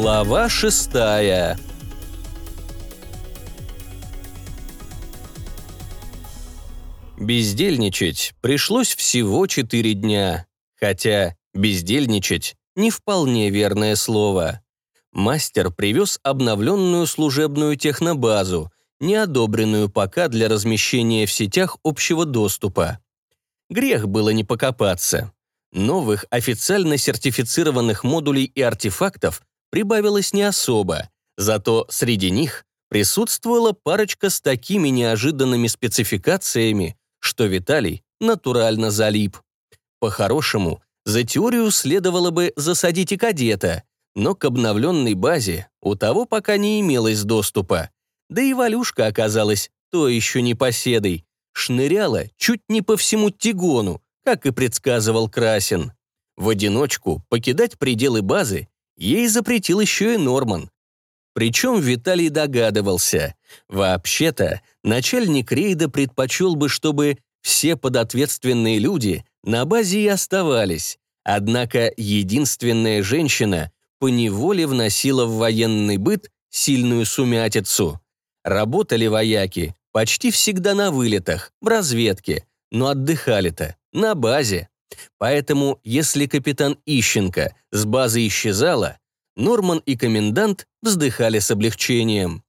Глава шестая Бездельничать пришлось всего четыре дня, хотя бездельничать – не вполне верное слово. Мастер привез обновленную служебную технобазу, не одобренную пока для размещения в сетях общего доступа. Грех было не покопаться. Новых официально сертифицированных модулей и артефактов прибавилось не особо, зато среди них присутствовала парочка с такими неожиданными спецификациями, что Виталий натурально залип. По-хорошему, за теорию следовало бы засадить и кадета, но к обновленной базе у того пока не имелось доступа. Да и Валюшка оказалась то еще непоседой, шныряла чуть не по всему Тигону, как и предсказывал Красин. В одиночку покидать пределы базы ей запретил еще и Норман. Причем Виталий догадывался. Вообще-то, начальник рейда предпочел бы, чтобы все подответственные люди на базе и оставались. Однако единственная женщина поневоле вносила в военный быт сильную сумятицу. Работали вояки почти всегда на вылетах, в разведке, но отдыхали-то на базе. Поэтому, если капитан Ищенко с базы исчезала, Норман и комендант вздыхали с облегчением.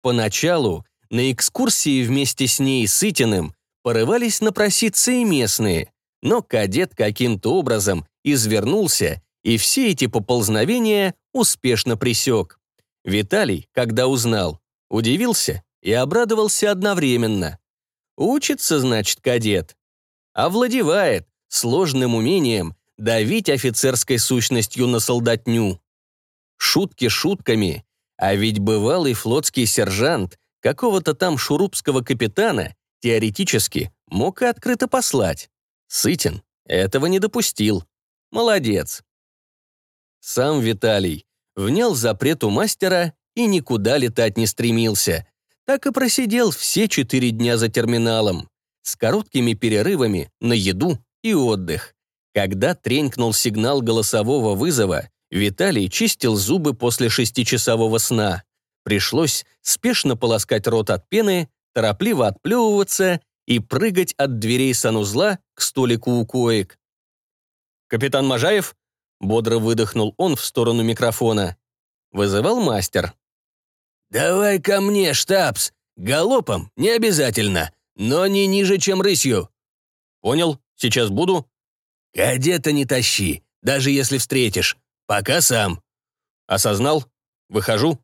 Поначалу на экскурсии вместе с ней Сытиным порывались напроситься и местные, но кадет каким-то образом извернулся и все эти поползновения успешно пресек. Виталий, когда узнал, удивился и обрадовался одновременно. Учится, значит, кадет. Овладевает сложным умением давить офицерской сущностью на солдатню. Шутки шутками, а ведь бывалый флотский сержант какого-то там шурупского капитана теоретически мог и открыто послать. Сытин этого не допустил. Молодец. Сам Виталий внял запрету мастера и никуда летать не стремился. Так и просидел все четыре дня за терминалом, с короткими перерывами на еду и отдых. Когда тренькнул сигнал голосового вызова, Виталий чистил зубы после шестичасового сна. Пришлось спешно полоскать рот от пены, торопливо отплевываться и прыгать от дверей санузла к столику у коек. «Капитан Можаев?» — бодро выдохнул он в сторону микрофона. Вызывал мастер. «Давай ко мне, штабс. Галопом не обязательно, но не ниже, чем рысью». «Понял, сейчас буду». «Кадета не тащи, даже если встретишь. Пока сам». «Осознал? Выхожу».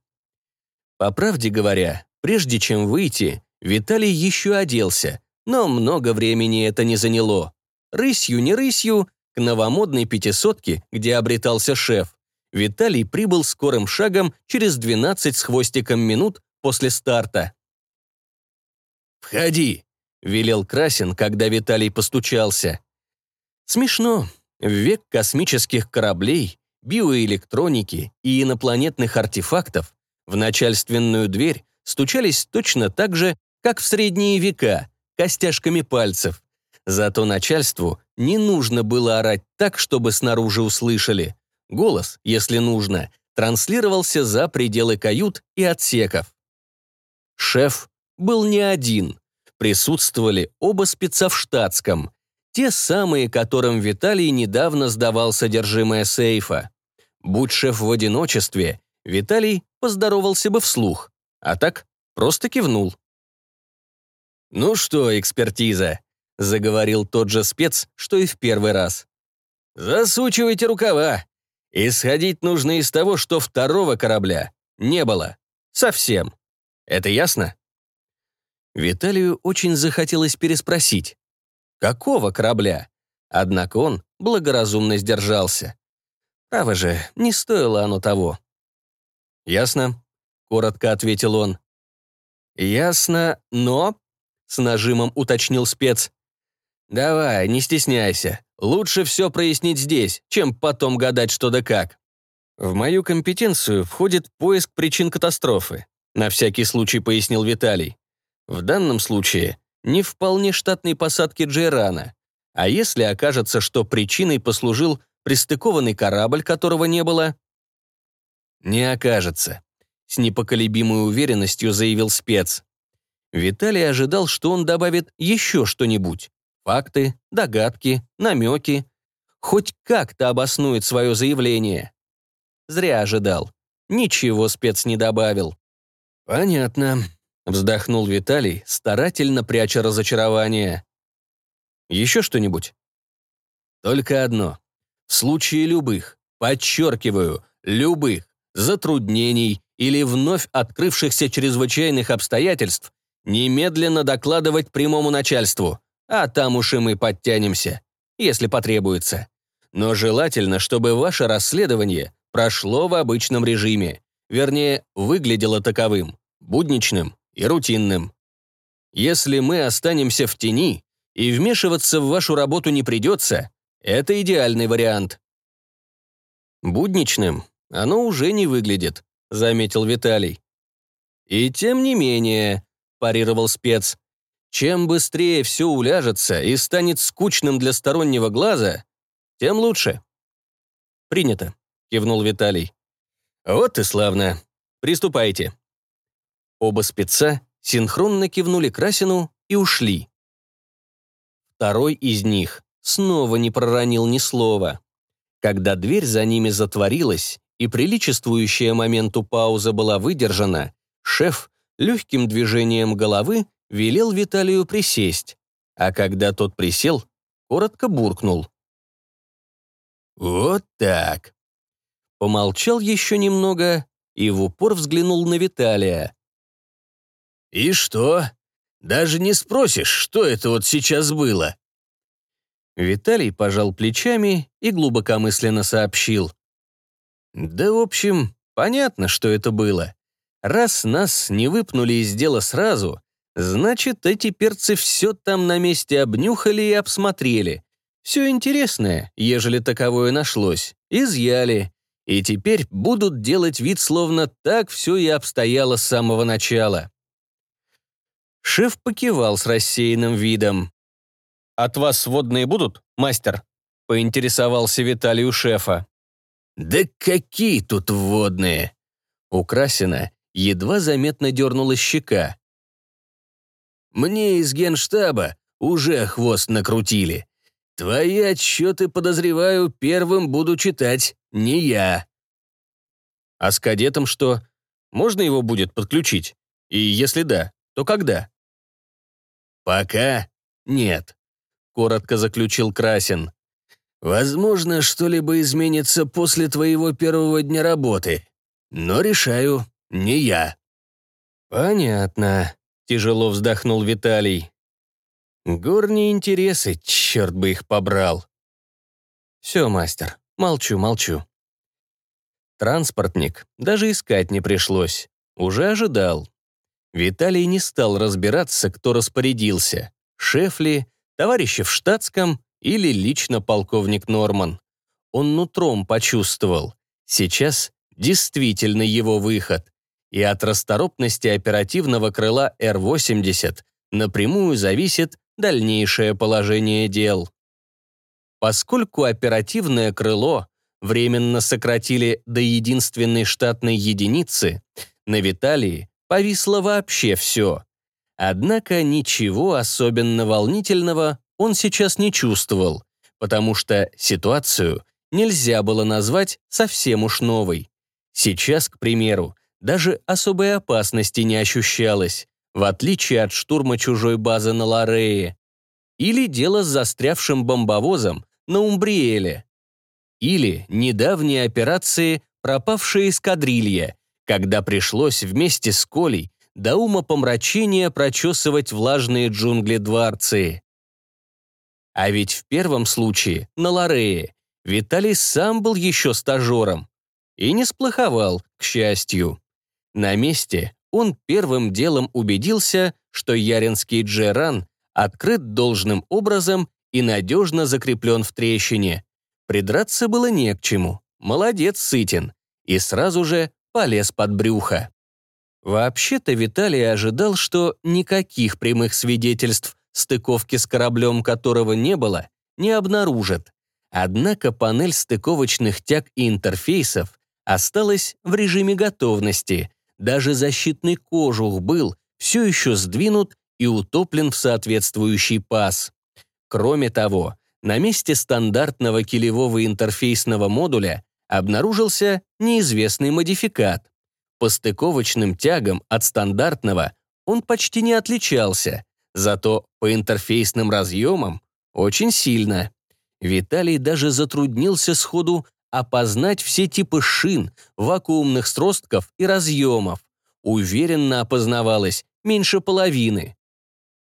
По правде говоря, прежде чем выйти, Виталий еще оделся, но много времени это не заняло. Рысью не рысью, к новомодной пятисотке, где обретался шеф, Виталий прибыл скорым шагом через 12 с хвостиком минут после старта. «Входи», — велел Красин, когда Виталий постучался. Смешно. В век космических кораблей, биоэлектроники и инопланетных артефактов в начальственную дверь стучались точно так же, как в средние века, костяшками пальцев. Зато начальству не нужно было орать так, чтобы снаружи услышали. Голос, если нужно, транслировался за пределы кают и отсеков. Шеф был не один. Присутствовали оба спеца в штатском. Те самые, которым Виталий недавно сдавал содержимое сейфа. Будь шеф в одиночестве, Виталий поздоровался бы вслух, а так просто кивнул. «Ну что, экспертиза?» — заговорил тот же спец, что и в первый раз. «Засучивайте рукава. Исходить нужно из того, что второго корабля не было. Совсем. Это ясно?» Виталию очень захотелось переспросить. «Какого корабля?» Однако он благоразумно сдержался. Право же, не стоило оно того. «Ясно», — коротко ответил он. «Ясно, но...» — с нажимом уточнил спец. «Давай, не стесняйся. Лучше все прояснить здесь, чем потом гадать что да как. В мою компетенцию входит поиск причин катастрофы. На всякий случай пояснил Виталий. В данном случае не вполне штатной посадки Джейрана. А если окажется, что причиной послужил пристыкованный корабль, которого не было? Не окажется. С непоколебимой уверенностью заявил спец. Виталий ожидал, что он добавит еще что-нибудь. Факты, догадки, намеки. Хоть как-то обоснует свое заявление. Зря ожидал. Ничего спец не добавил. «Понятно», — вздохнул Виталий, старательно пряча разочарование. «Еще что-нибудь?» «Только одно. В случае любых, подчеркиваю, любых затруднений или вновь открывшихся чрезвычайных обстоятельств немедленно докладывать прямому начальству, а там уж и мы подтянемся, если потребуется. Но желательно, чтобы ваше расследование прошло в обычном режиме, вернее, выглядело таковым, будничным и рутинным. Если мы останемся в тени и вмешиваться в вашу работу не придется, это идеальный вариант. Будничным оно уже не выглядит, заметил Виталий. И тем не менее, парировал спец, чем быстрее все уляжется и станет скучным для стороннего глаза, тем лучше. Принято. — кивнул Виталий. «Вот и славно. Приступайте». Оба спеца синхронно кивнули Красину и ушли. Второй из них снова не проронил ни слова. Когда дверь за ними затворилась и приличествующая моменту пауза была выдержана, шеф легким движением головы велел Виталию присесть, а когда тот присел, коротко буркнул. «Вот так помолчал еще немного и в упор взглянул на Виталия. «И что? Даже не спросишь, что это вот сейчас было?» Виталий пожал плечами и глубокомысленно сообщил. «Да, в общем, понятно, что это было. Раз нас не выпнули из дела сразу, значит, эти перцы все там на месте обнюхали и обсмотрели. Все интересное, ежели таковое нашлось, изъяли и теперь будут делать вид, словно так все и обстояло с самого начала. Шеф покивал с рассеянным видом. «От вас сводные будут, мастер?» — поинтересовался Виталий у шефа. «Да какие тут вводные?» У Красина едва заметно дернула щека. «Мне из генштаба уже хвост накрутили. Твои отчеты, подозреваю, первым буду читать не я. А с кадетом что? Можно его будет подключить? И если да, то когда? Пока нет, коротко заключил Красин. Возможно, что-либо изменится после твоего первого дня работы, но решаю не я. Понятно, тяжело вздохнул Виталий. Горние интересы, черт бы их побрал. Все, мастер, молчу, молчу. Транспортник даже искать не пришлось. Уже ожидал. Виталий не стал разбираться, кто распорядился. Шеф ли, товарищи в штатском или лично полковник Норман. Он нутром почувствовал. Сейчас действительно его выход. И от расторопности оперативного крыла Р-80 напрямую зависит дальнейшее положение дел. Поскольку оперативное крыло временно сократили до единственной штатной единицы, на Виталии повисло вообще все. Однако ничего особенно волнительного он сейчас не чувствовал, потому что ситуацию нельзя было назвать совсем уж новой. Сейчас, к примеру, даже особой опасности не ощущалось, в отличие от штурма чужой базы на Ларее. Или дело с застрявшим бомбовозом на Умбриэле. Или недавние операции «Пропавшая эскадрилья», когда пришлось вместе с Колей до ума помрачения прочесывать влажные джунгли Дворцы. А ведь в первом случае, на Лорее, Виталий сам был еще стажером. И не сплоховал, к счастью. На месте он первым делом убедился, что Яринский Джеран открыт должным образом и надежно закреплен в трещине. Придраться было не к чему. Молодец, Сытин. И сразу же полез под брюхо. Вообще-то Виталий ожидал, что никаких прямых свидетельств стыковки с кораблем, которого не было, не обнаружат. Однако панель стыковочных тяг и интерфейсов осталась в режиме готовности. Даже защитный кожух был все еще сдвинут и утоплен в соответствующий паз. Кроме того, на месте стандартного килевого интерфейсного модуля обнаружился неизвестный модификат. По стыковочным тягам от стандартного он почти не отличался, зато по интерфейсным разъемам очень сильно. Виталий даже затруднился сходу опознать все типы шин, вакуумных сростков и разъемов. Уверенно опознавалось меньше половины.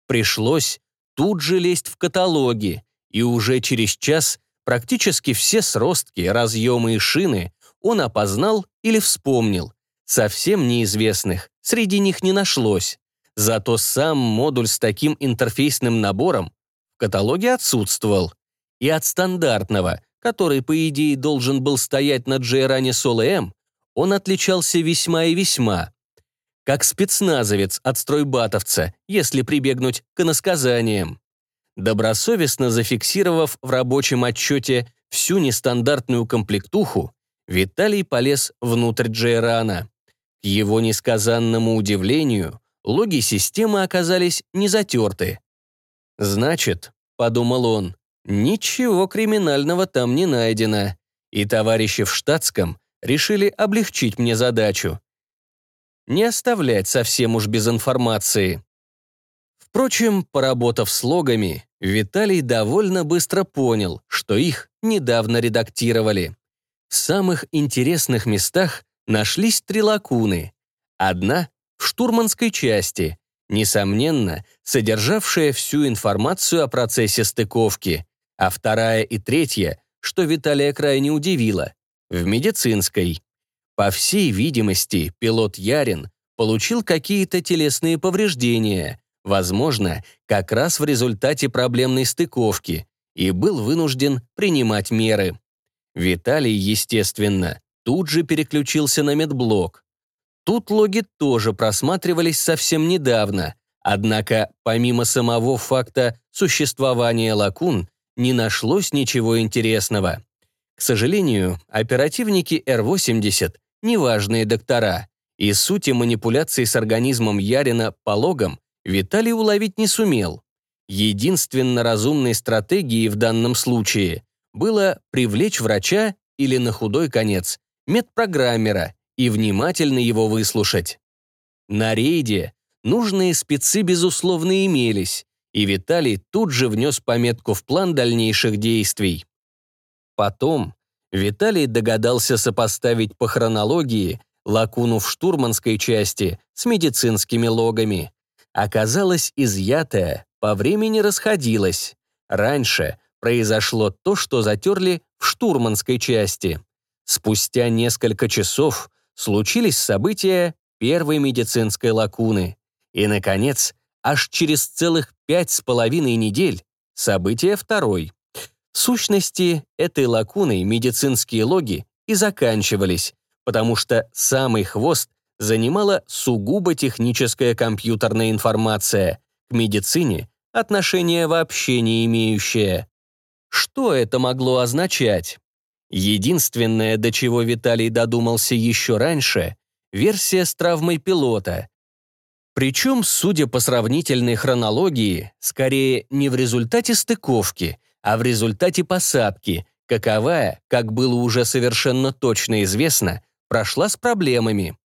Пришлось тут же лезть в каталоги, и уже через час практически все сростки, разъемы и шины он опознал или вспомнил. Совсем неизвестных среди них не нашлось. Зато сам модуль с таким интерфейсным набором в каталоге отсутствовал. И от стандартного, который, по идее, должен был стоять на Джейране Соло М, он отличался весьма и весьма. Как спецназовец от стройбатовца, если прибегнуть к иносказаниям. Добросовестно зафиксировав в рабочем отчете всю нестандартную комплектуху, Виталий полез внутрь Джейрана. К его несказанному удивлению, логи системы оказались не затерты. «Значит», — подумал он, — «ничего криминального там не найдено, и товарищи в штатском решили облегчить мне задачу. Не оставлять совсем уж без информации». Впрочем, поработав с логами, Виталий довольно быстро понял, что их недавно редактировали. В самых интересных местах нашлись три лакуны. Одна — в штурманской части, несомненно, содержавшая всю информацию о процессе стыковки, а вторая и третья, что Виталия крайне удивило, в медицинской. По всей видимости, пилот Ярин получил какие-то телесные повреждения, возможно, как раз в результате проблемной стыковки, и был вынужден принимать меры. Виталий, естественно, тут же переключился на медблок. Тут логи тоже просматривались совсем недавно, однако помимо самого факта существования лакун не нашлось ничего интересного. К сожалению, оперативники Р-80 – неважные доктора, и сути манипуляций с организмом Ярина по логам Виталий уловить не сумел. Единственно разумной стратегией в данном случае было привлечь врача или, на худой конец, медпрограммера и внимательно его выслушать. На рейде нужные спецы, безусловно, имелись, и Виталий тут же внес пометку в план дальнейших действий. Потом Виталий догадался сопоставить по хронологии лакуну в штурманской части с медицинскими логами оказалось изъятое, по времени расходилось. Раньше произошло то, что затерли в штурманской части. Спустя несколько часов случились события первой медицинской лакуны. И, наконец, аж через целых пять с половиной недель события второй. В сущности, этой лакуной медицинские логи и заканчивались, потому что самый хвост занимала сугубо техническая компьютерная информация, к медицине отношения вообще не имеющая. Что это могло означать? Единственное, до чего Виталий додумался еще раньше, версия с травмой пилота. Причем, судя по сравнительной хронологии, скорее не в результате стыковки, а в результате посадки, каковая, как было уже совершенно точно известно, прошла с проблемами.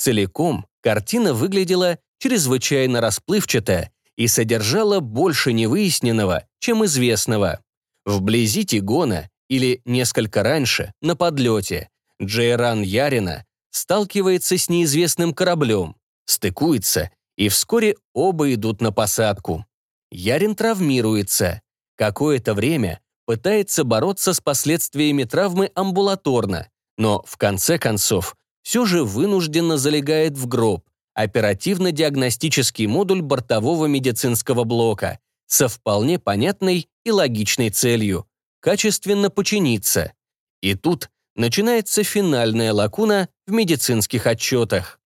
Целиком картина выглядела чрезвычайно расплывчато и содержала больше невыясненного, чем известного. Вблизи Тигона или несколько раньше, на подлете, Джейран Ярина сталкивается с неизвестным кораблем, стыкуется, и вскоре оба идут на посадку. Ярин травмируется. Какое-то время пытается бороться с последствиями травмы амбулаторно, но в конце концов все же вынужденно залегает в гроб, оперативно-диагностический модуль бортового медицинского блока со вполне понятной и логичной целью – качественно починиться. И тут начинается финальная лакуна в медицинских отчетах.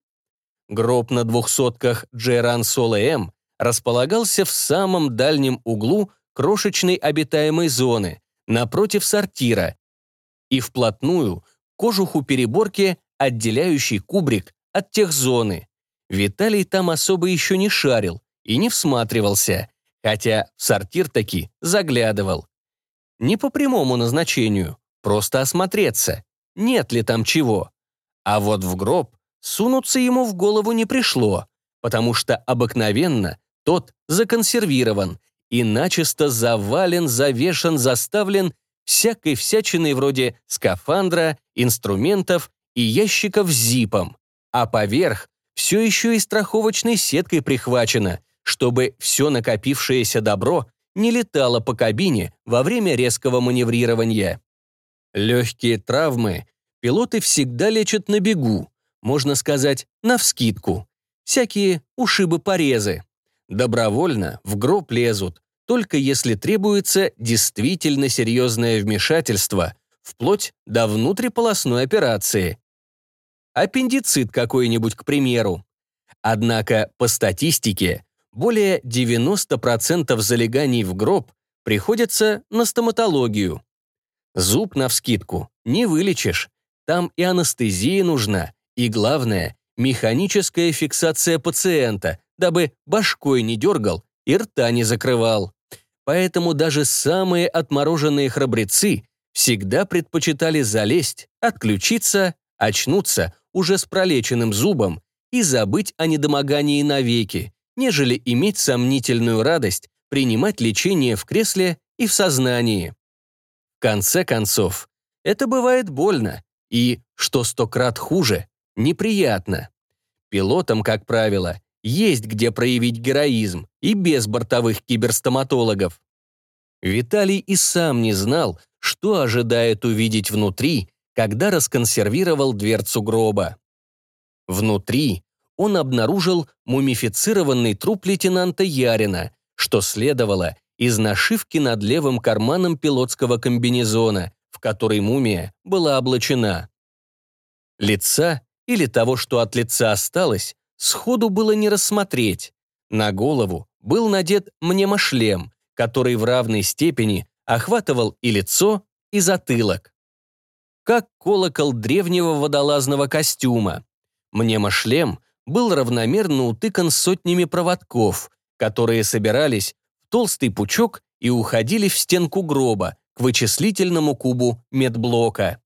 Гроб на двухсотках Джейран Соло М располагался в самом дальнем углу крошечной обитаемой зоны, напротив сортира, и вплотную кожуху переборки, отделяющий кубрик от тех зоны. Виталий там особо еще не шарил и не всматривался, хотя в сортир таки заглядывал. Не по прямому назначению, просто осмотреться, нет ли там чего. А вот в гроб сунуться ему в голову не пришло, потому что обыкновенно тот законсервирован и начисто завален, завешен, заставлен всякой всячиной вроде скафандра, инструментов и ящиков с зипом, а поверх все еще и страховочной сеткой прихвачено, чтобы все накопившееся добро не летало по кабине во время резкого маневрирования. Легкие травмы пилоты всегда лечат на бегу, можно сказать, навскидку. Всякие ушибы-порезы. Добровольно в гроб лезут, только если требуется действительно серьезное вмешательство, вплоть до внутриполосной операции. Аппендицит какой-нибудь, к примеру. Однако, по статистике, более 90% залеганий в гроб приходится на стоматологию. Зуб навскидку не вылечишь, там и анестезия нужна, и главное, механическая фиксация пациента, дабы башкой не дергал и рта не закрывал. Поэтому даже самые отмороженные храбрецы всегда предпочитали залезть, отключиться, очнуться уже с пролеченным зубом и забыть о недомогании навеки, нежели иметь сомнительную радость принимать лечение в кресле и в сознании. В конце концов, это бывает больно и, что сто крат хуже, неприятно. Пилотам, как правило, есть где проявить героизм и без бортовых киберстоматологов. Виталий и сам не знал, что ожидает увидеть внутри, когда расконсервировал дверцу гроба. Внутри он обнаружил мумифицированный труп лейтенанта Ярина, что следовало из нашивки над левым карманом пилотского комбинезона, в который мумия была облачена. Лица или того, что от лица осталось, сходу было не рассмотреть. На голову был надет мнемошлем, который в равной степени охватывал и лицо, и затылок. Как колокол древнего водолазного костюма. Мнемошлем был равномерно утыкан сотнями проводков, которые собирались в толстый пучок и уходили в стенку гроба к вычислительному кубу медблока.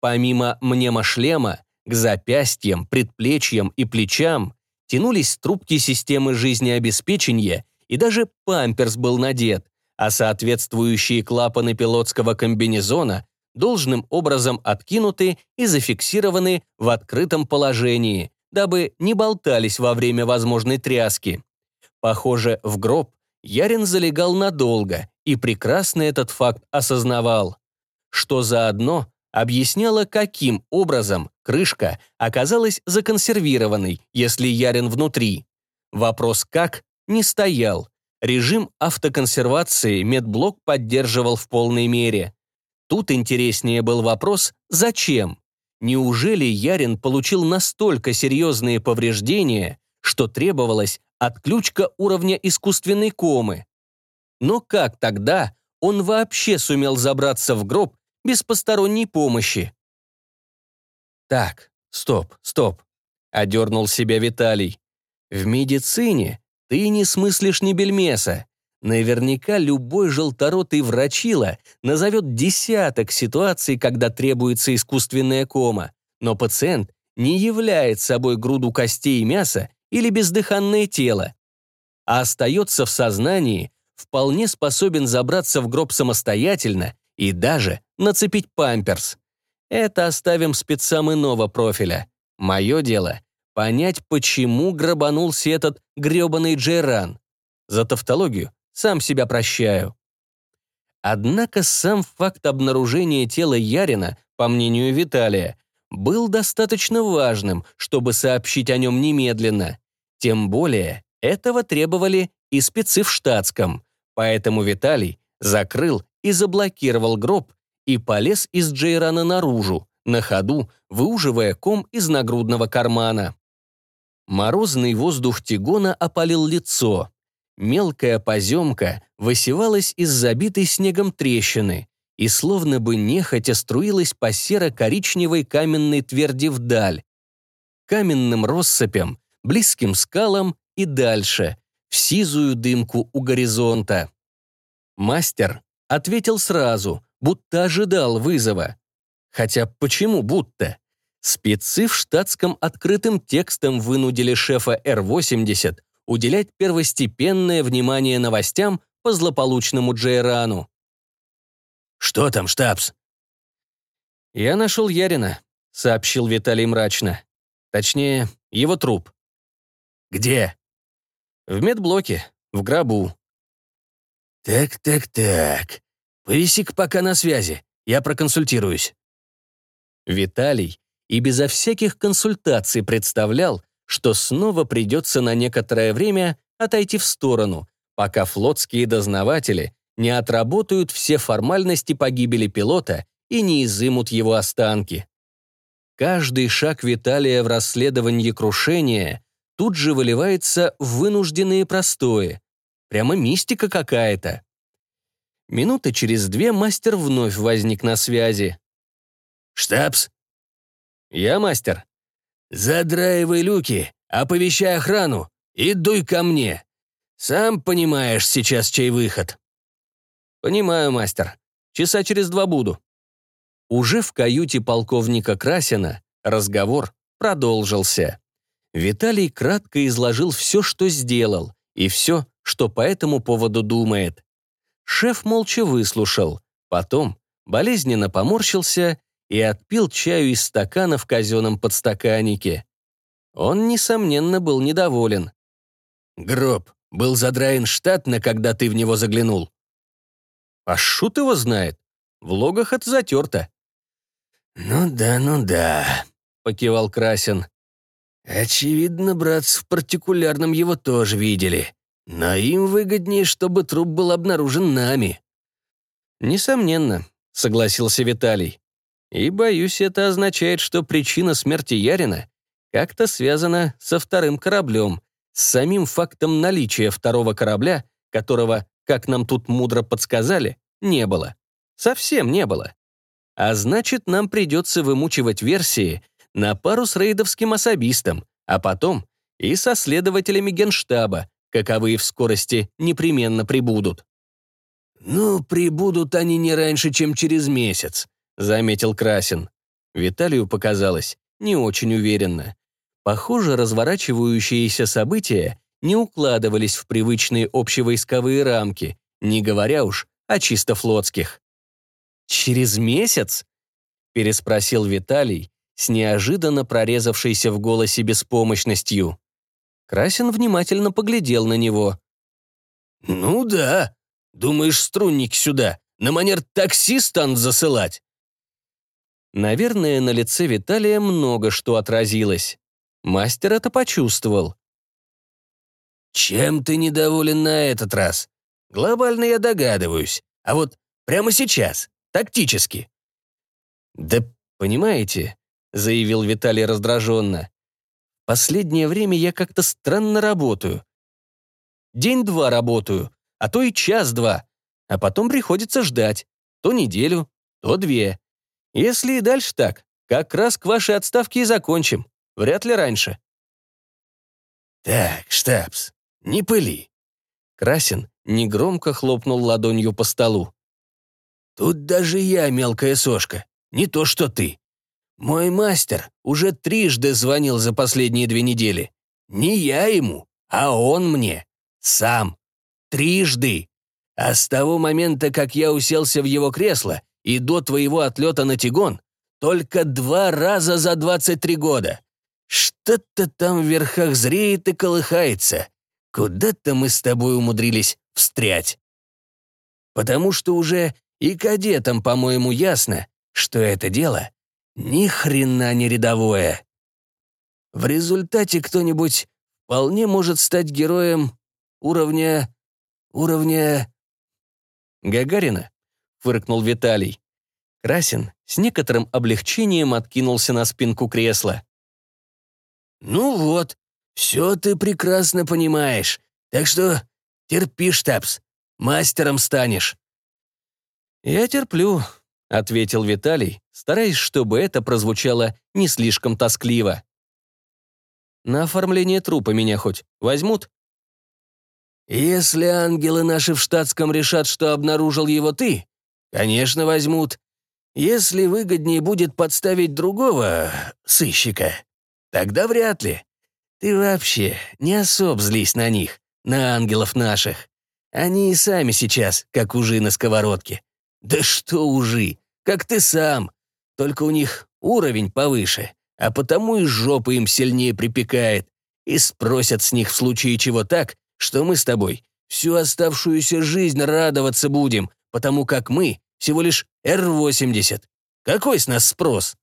Помимо мнемошлема, к запястьям, предплечьям и плечам тянулись трубки системы жизнеобеспечения, и даже памперс был надет, а соответствующие клапаны пилотского комбинезона должным образом откинуты и зафиксированы в открытом положении, дабы не болтались во время возможной тряски. Похоже, в гроб Ярин залегал надолго и прекрасно этот факт осознавал, что заодно объясняло, каким образом крышка оказалась законсервированной, если Ярин внутри. Вопрос «как» не стоял. Режим автоконсервации медблок поддерживал в полной мере. Тут интереснее был вопрос «зачем?». Неужели Ярин получил настолько серьезные повреждения, что требовалась отключка уровня искусственной комы? Но как тогда он вообще сумел забраться в гроб без посторонней помощи? Так, стоп, стоп, одернул себя Виталий. В медицине ты не смыслишь ни бельмеса. Наверняка любой желторотый врачила назовет десяток ситуаций, когда требуется искусственная кома, но пациент не является собой груду костей и мяса или бездыханное тело, а остается в сознании, вполне способен забраться в гроб самостоятельно и даже нацепить памперс. Это оставим спецам иного профиля. Мое дело — понять, почему грабанулся этот гребаный Джейран. За тавтологию сам себя прощаю. Однако сам факт обнаружения тела Ярина, по мнению Виталия, был достаточно важным, чтобы сообщить о нем немедленно. Тем более, этого требовали и спецы в штатском, поэтому Виталий закрыл и заблокировал гроб и полез из Джейрана наружу, на ходу выуживая ком из нагрудного кармана. Морозный воздух Тигона опалил лицо. Мелкая поземка высевалась из забитой снегом трещины, и словно бы нехотя струилась по серо-коричневой каменной тверди вдаль, каменным россыпям, близким скалам и дальше, в сизую дымку у горизонта. Мастер ответил сразу, будто ожидал вызова. Хотя почему будто? Спецы в штатском открытым текстом вынудили шефа Р-80 уделять первостепенное внимание новостям по злополучному Джейрану. «Что там, штабс?» «Я нашел Ярина», — сообщил Виталий мрачно. Точнее, его труп. «Где?» «В медблоке, в гробу». «Так-так-так. Повиси-ка пока на связи. Я проконсультируюсь». Виталий и безо всяких консультаций представлял, что снова придется на некоторое время отойти в сторону, пока флотские дознаватели не отработают все формальности погибели пилота и не изымут его останки. Каждый шаг Виталия в расследовании крушения тут же выливается в вынужденные простои. Прямо мистика какая-то. Минуты через две мастер вновь возник на связи. «Штабс, «Я мастер». «Задраивай люки, оповещай охрану и дуй ко мне. Сам понимаешь сейчас, чей выход». «Понимаю, мастер. Часа через два буду». Уже в каюте полковника Красина разговор продолжился. Виталий кратко изложил все, что сделал, и все, что по этому поводу думает. Шеф молча выслушал, потом болезненно поморщился и отпил чаю из стакана в казенном подстаканнике. Он, несомненно, был недоволен. «Гроб был задраен штатно, когда ты в него заглянул». «А шут его знает. В логах это затерто». «Ну да, ну да», — покивал Красин. «Очевидно, братцы в партикулярном его тоже видели. Но им выгоднее, чтобы труп был обнаружен нами». «Несомненно», — согласился Виталий. И, боюсь, это означает, что причина смерти Ярина как-то связана со вторым кораблем, с самим фактом наличия второго корабля, которого, как нам тут мудро подсказали, не было. Совсем не было. А значит, нам придется вымучивать версии на пару с рейдовским особистом, а потом и со следователями генштаба, каковые в скорости непременно прибудут. «Ну, прибудут они не раньше, чем через месяц», — заметил Красин. Виталию показалось не очень уверенно. Похоже, разворачивающиеся события не укладывались в привычные общевойсковые рамки, не говоря уж о чисто флотских. «Через месяц?» — переспросил Виталий с неожиданно прорезавшейся в голосе беспомощностью. Красин внимательно поглядел на него. «Ну да. Думаешь, струнники сюда на манер такси станут засылать?» Наверное, на лице Виталия много что отразилось. Мастер это почувствовал. «Чем ты недоволен на этот раз? Глобально я догадываюсь. А вот прямо сейчас, тактически». «Да понимаете», — заявил Виталий раздраженно, «последнее время я как-то странно работаю. День-два работаю, а то и час-два, а потом приходится ждать. То неделю, то две. Если и дальше так, как раз к вашей отставке и закончим. Вряд ли раньше. Так, штабс, не пыли. Красин негромко хлопнул ладонью по столу. Тут даже я мелкая сошка, не то что ты. Мой мастер уже трижды звонил за последние две недели. Не я ему, а он мне. Сам. Трижды. А с того момента, как я уселся в его кресло, и до твоего отлета на Тигон только два раза за 23 года. Что-то там в верхах зреет и колыхается. Куда-то мы с тобой умудрились встрять. Потому что уже и кадетам, по-моему, ясно, что это дело ни хрена не рядовое. В результате кто-нибудь вполне может стать героем уровня... уровня... Гагарина? Фыркнул Виталий. Красин с некоторым облегчением откинулся на спинку кресла. «Ну вот, все ты прекрасно понимаешь, так что терпи, штабс, мастером станешь». «Я терплю», — ответил Виталий, стараясь, чтобы это прозвучало не слишком тоскливо. «На оформление трупа меня хоть возьмут?» «Если ангелы наши в штатском решат, что обнаружил его ты, конечно, возьмут. Если выгоднее будет подставить другого сыщика, тогда вряд ли. Ты вообще не особ злись на них, на ангелов наших. Они и сами сейчас, как ужи на сковородке. Да что ужи, как ты сам. Только у них уровень повыше, а потому и жопа им сильнее припекает. И спросят с них в случае чего так, что мы с тобой всю оставшуюся жизнь радоваться будем, потому как мы всего лишь Р-80. Какой с нас спрос?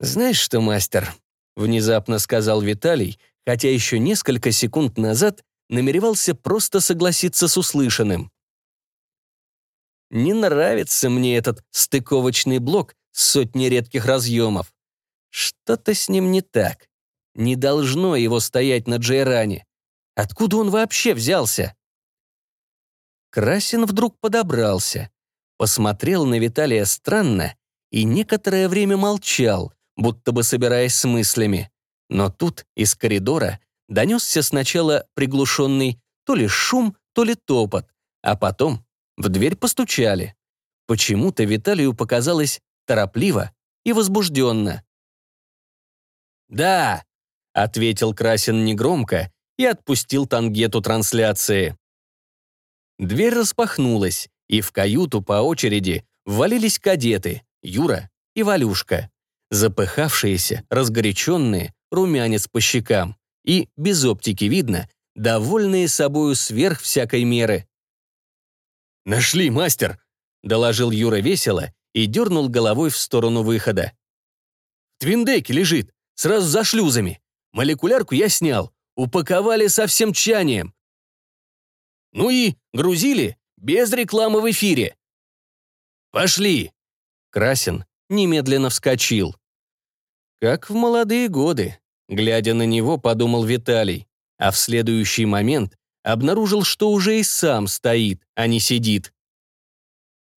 «Знаешь что, мастер?» — внезапно сказал Виталий, хотя еще несколько секунд назад намеревался просто согласиться с услышанным. Не нравится мне этот стыковочный блок с сотней редких разъемов. Что-то с ним не так. Не должно его стоять на Джейране. Откуда он вообще взялся? Красин вдруг подобрался, посмотрел на Виталия странно и некоторое время молчал, будто бы собираясь с мыслями. Но тут из коридора донесся сначала приглушенный то ли шум, то ли топот, а потом в дверь постучали. Почему-то Виталию показалось торопливо и возбужденно. «Да», — ответил Красин негромко и отпустил тангету трансляции. Дверь распахнулась, и в каюту по очереди ввалились кадеты Юра и Валюшка. Запыхавшиеся, разгоряченные, румянец по щекам. И, без оптики видно, довольные собою сверх всякой меры. «Нашли, мастер!» — доложил Юра весело и дернул головой в сторону выхода. «В твиндеке лежит, сразу за шлюзами. Молекулярку я снял, упаковали со всем чанием. Ну и грузили без рекламы в эфире. Пошли!» Красин немедленно вскочил. Как в молодые годы, глядя на него, подумал Виталий, а в следующий момент обнаружил, что уже и сам стоит, а не сидит.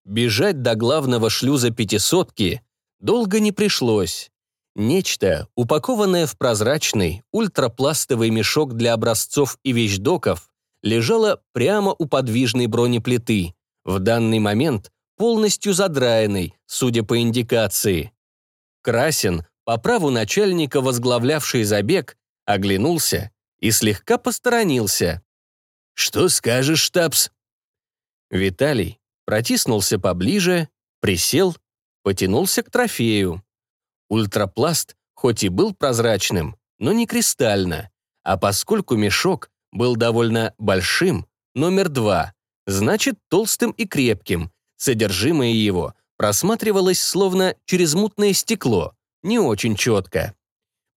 Бежать до главного шлюза пятисотки долго не пришлось. Нечто, упакованное в прозрачный, ультрапластовый мешок для образцов и вещдоков, лежало прямо у подвижной бронеплиты, в данный момент полностью задраенной, судя по индикации. Красин, по праву начальника, возглавлявший забег, оглянулся и слегка посторонился. «Что скажешь, штабс?» Виталий протиснулся поближе, присел, потянулся к трофею. Ультрапласт хоть и был прозрачным, но не кристально, а поскольку мешок был довольно большим, номер два, значит толстым и крепким, содержимое его просматривалось словно через мутное стекло, не очень четко.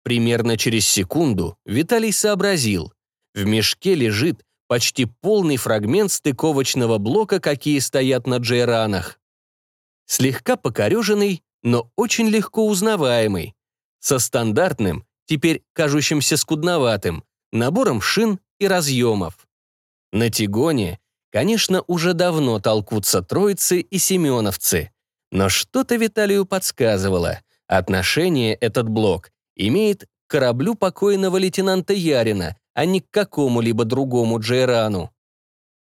Примерно через секунду Виталий сообразил. В мешке лежит почти полный фрагмент стыковочного блока, какие стоят на джейранах. Слегка покореженный, но очень легко узнаваемый, со стандартным, теперь кажущимся скудноватым, набором шин и разъемов. На Тигоне, конечно, уже давно толкутся троицы и семеновцы, но что-то Виталию подсказывало. Отношение этот блок имеет к кораблю покойного лейтенанта Ярина, а не к какому-либо другому Джейрану.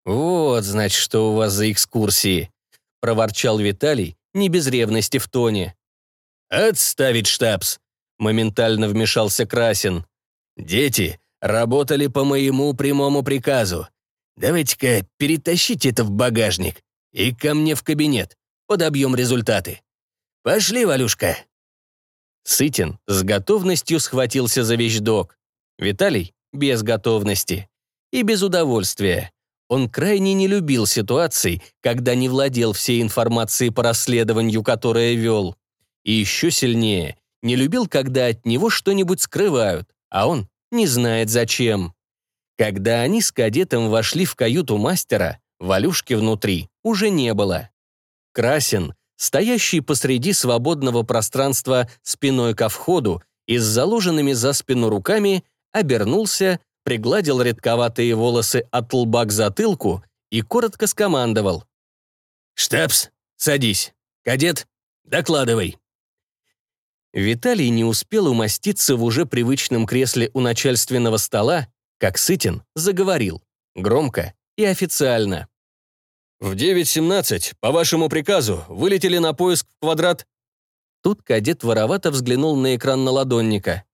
«Вот, значит, что у вас за экскурсии», — проворчал Виталий, не без ревности в тоне. «Отставить штабс», — моментально вмешался Красин. «Дети работали по моему прямому приказу. Давайте-ка перетащите это в багажник и ко мне в кабинет. Подобьем результаты. Пошли, Валюшка». Сытин с готовностью схватился за вещдок. Виталий без готовности и без удовольствия. Он крайне не любил ситуаций, когда не владел всей информацией по расследованию, которое вел. И еще сильнее не любил, когда от него что-нибудь скрывают, а он не знает зачем. Когда они с кадетом вошли в каюту мастера, Валюшки внутри уже не было. Красин, стоящий посреди свободного пространства спиной ко входу и с заложенными за спину руками, обернулся, пригладил редковатые волосы от лба к затылку и коротко скомандовал. «Штабс, садись. Кадет, докладывай». Виталий не успел умоститься в уже привычном кресле у начальственного стола, как Сытин заговорил, громко и официально. «В 9.17, по вашему приказу, вылетели на поиск в квадрат...» Тут кадет воровато взглянул на экран наладонника.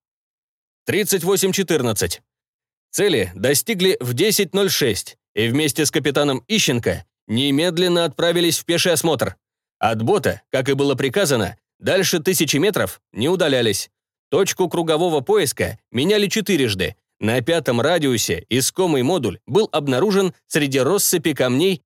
«38.14. Цели достигли в 10.06 и вместе с капитаном Ищенко немедленно отправились в пеший осмотр. От бота, как и было приказано, дальше тысячи метров не удалялись. Точку кругового поиска меняли четырежды. На пятом радиусе искомый модуль был обнаружен среди россыпи камней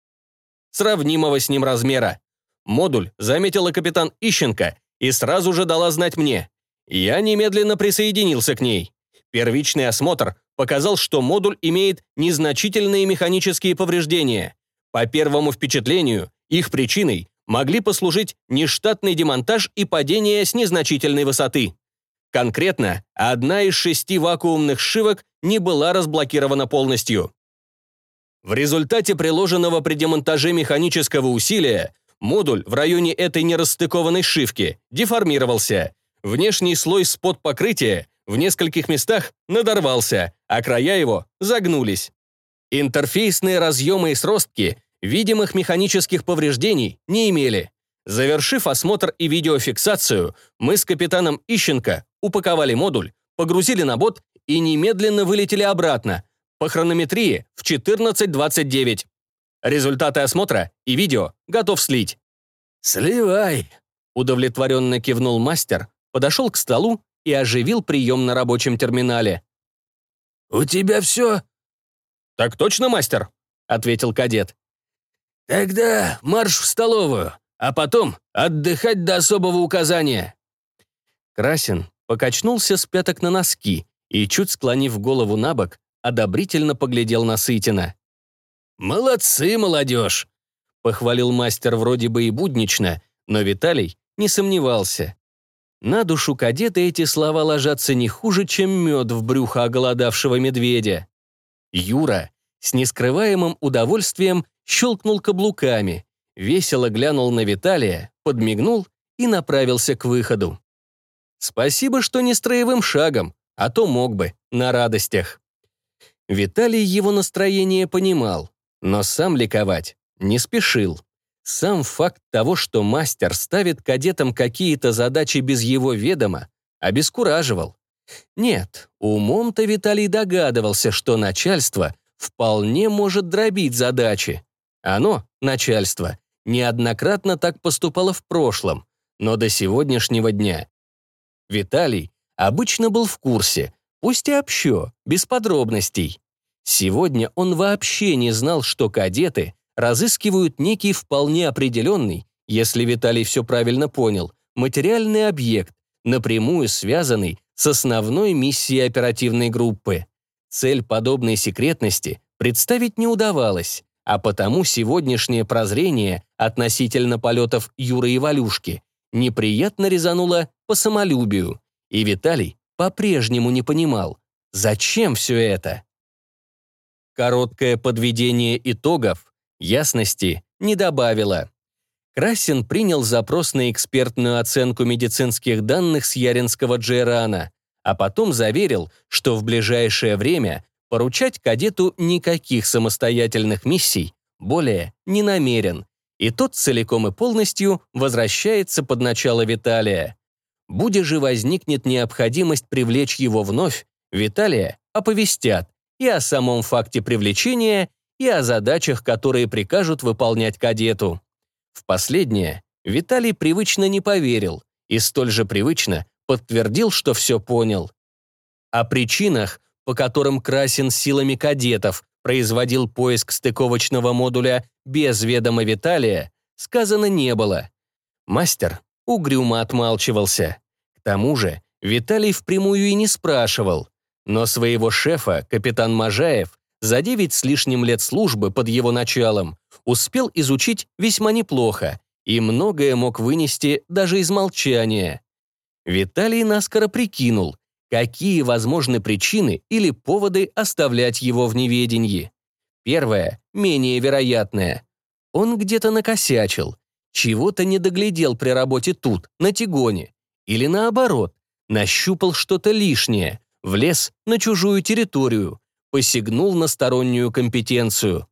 сравнимого с ним размера. Модуль заметила капитан Ищенко и сразу же дала знать мне. Я немедленно присоединился к ней. Первичный осмотр показал, что модуль имеет незначительные механические повреждения. По первому впечатлению, их причиной могли послужить нештатный демонтаж и падение с незначительной высоты. Конкретно, одна из шести вакуумных шивок не была разблокирована полностью. В результате приложенного при демонтаже механического усилия модуль в районе этой нерасстыкованной шивки деформировался. Внешний слой спот покрытия в нескольких местах надорвался, а края его загнулись. Интерфейсные разъемы и сростки видимых механических повреждений не имели. Завершив осмотр и видеофиксацию, мы с капитаном Ищенко упаковали модуль, погрузили на бот и немедленно вылетели обратно, по хронометрии в 14.29. Результаты осмотра и видео готов слить. «Сливай!» – удовлетворенно кивнул мастер, подошел к столу и оживил прием на рабочем терминале. «У тебя все?» «Так точно, мастер», — ответил кадет. «Тогда марш в столовую, а потом отдыхать до особого указания». Красин покачнулся с пяток на носки и, чуть склонив голову на бок, одобрительно поглядел на Сытина. «Молодцы, молодежь!» — похвалил мастер вроде бы и буднично, но Виталий не сомневался. На душу кадета эти слова ложатся не хуже, чем мед в брюхо оголодавшего медведя. Юра с нескрываемым удовольствием щелкнул каблуками, весело глянул на Виталия, подмигнул и направился к выходу. Спасибо, что не строевым шагом, а то мог бы, на радостях. Виталий его настроение понимал, но сам ликовать не спешил. Сам факт того, что мастер ставит кадетам какие-то задачи без его ведома, обескураживал. Нет, умом-то Виталий догадывался, что начальство вполне может дробить задачи. Оно, начальство, неоднократно так поступало в прошлом, но до сегодняшнего дня. Виталий обычно был в курсе, пусть и общо, без подробностей. Сегодня он вообще не знал, что кадеты разыскивают некий вполне определенный, если Виталий все правильно понял, материальный объект, напрямую связанный с основной миссией оперативной группы. Цель подобной секретности представить не удавалось, а потому сегодняшнее прозрение относительно полетов Юры и Валюшки неприятно резануло по самолюбию, и Виталий по-прежнему не понимал, зачем все это. Короткое подведение итогов ясности не добавило. Красин принял запрос на экспертную оценку медицинских данных с Яринского Джейрана, а потом заверил, что в ближайшее время поручать кадету никаких самостоятельных миссий более не намерен, и тот целиком и полностью возвращается под начало Виталия. Будя же возникнет необходимость привлечь его вновь, Виталия оповестят, и о самом факте привлечения, и о задачах, которые прикажут выполнять кадету. В последнее Виталий привычно не поверил и столь же привычно подтвердил, что все понял. О причинах, по которым Красин силами кадетов производил поиск стыковочного модуля без ведома Виталия, сказано не было. Мастер угрюмо отмалчивался. К тому же Виталий впрямую и не спрашивал. Но своего шефа, капитан Можаев, за девять с лишним лет службы под его началом успел изучить весьма неплохо и многое мог вынести даже из молчания. Виталий наскоро прикинул, какие возможны причины или поводы оставлять его в неведении. Первое, менее вероятное. Он где-то накосячил, чего-то не доглядел при работе тут, на Тигоне. Или наоборот, нащупал что-то лишнее, влез на чужую территорию, посягнул на стороннюю компетенцию.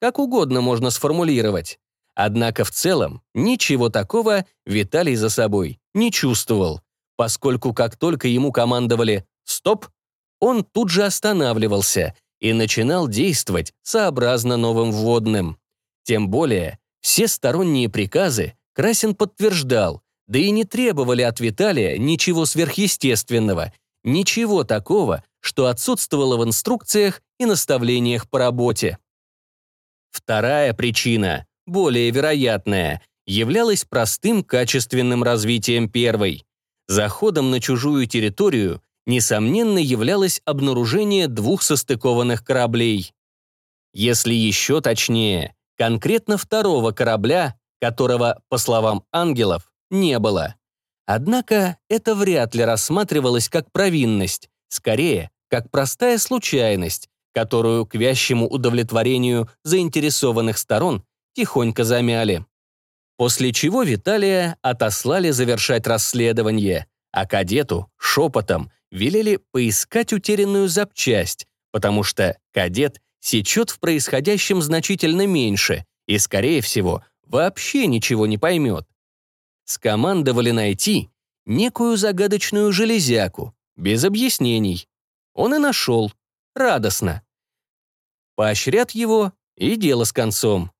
Как угодно можно сформулировать. Однако в целом ничего такого Виталий за собой не чувствовал, поскольку как только ему командовали «стоп», он тут же останавливался и начинал действовать сообразно новым вводным. Тем более, все сторонние приказы Красин подтверждал, да и не требовали от Виталия ничего сверхъестественного, ничего такого, что отсутствовало в инструкциях и наставлениях по работе. Вторая причина, более вероятная, являлась простым качественным развитием первой. Заходом на чужую территорию, несомненно, являлось обнаружение двух состыкованных кораблей. Если еще точнее, конкретно второго корабля, которого, по словам ангелов, не было. Однако это вряд ли рассматривалось как провинность, скорее, как простая случайность, которую к вящему удовлетворению заинтересованных сторон тихонько замяли. После чего Виталия отослали завершать расследование, а кадету шепотом велели поискать утерянную запчасть, потому что кадет сечет в происходящем значительно меньше и, скорее всего, вообще ничего не поймет. Скомандовали найти некую загадочную железяку, без объяснений. Он и нашел. Радостно. Поощрят его, и дело с концом.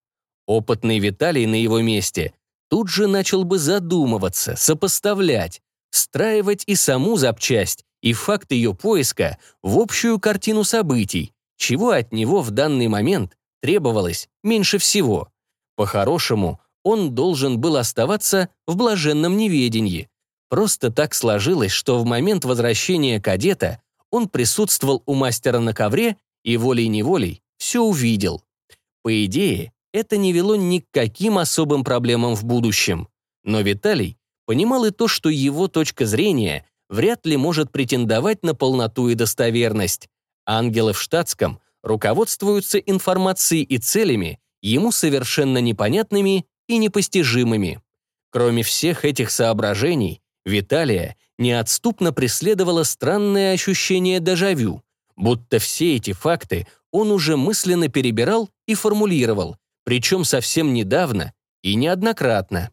Опытный Виталий на его месте тут же начал бы задумываться, сопоставлять, встраивать и саму запчасть, и факт ее поиска в общую картину событий, чего от него в данный момент требовалось меньше всего. По-хорошему, он должен был оставаться в блаженном неведении. Просто так сложилось, что в момент возвращения кадета он присутствовал у мастера на ковре и волей-неволей все увидел. По идее, это не вело ни к каким особым проблемам в будущем. Но Виталий понимал и то, что его точка зрения вряд ли может претендовать на полноту и достоверность. Ангелы в штатском руководствуются информацией и целями, ему совершенно непонятными и непостижимыми. Кроме всех этих соображений, Виталия неотступно преследовало странное ощущение дежавю, будто все эти факты он уже мысленно перебирал и формулировал, причем совсем недавно и неоднократно.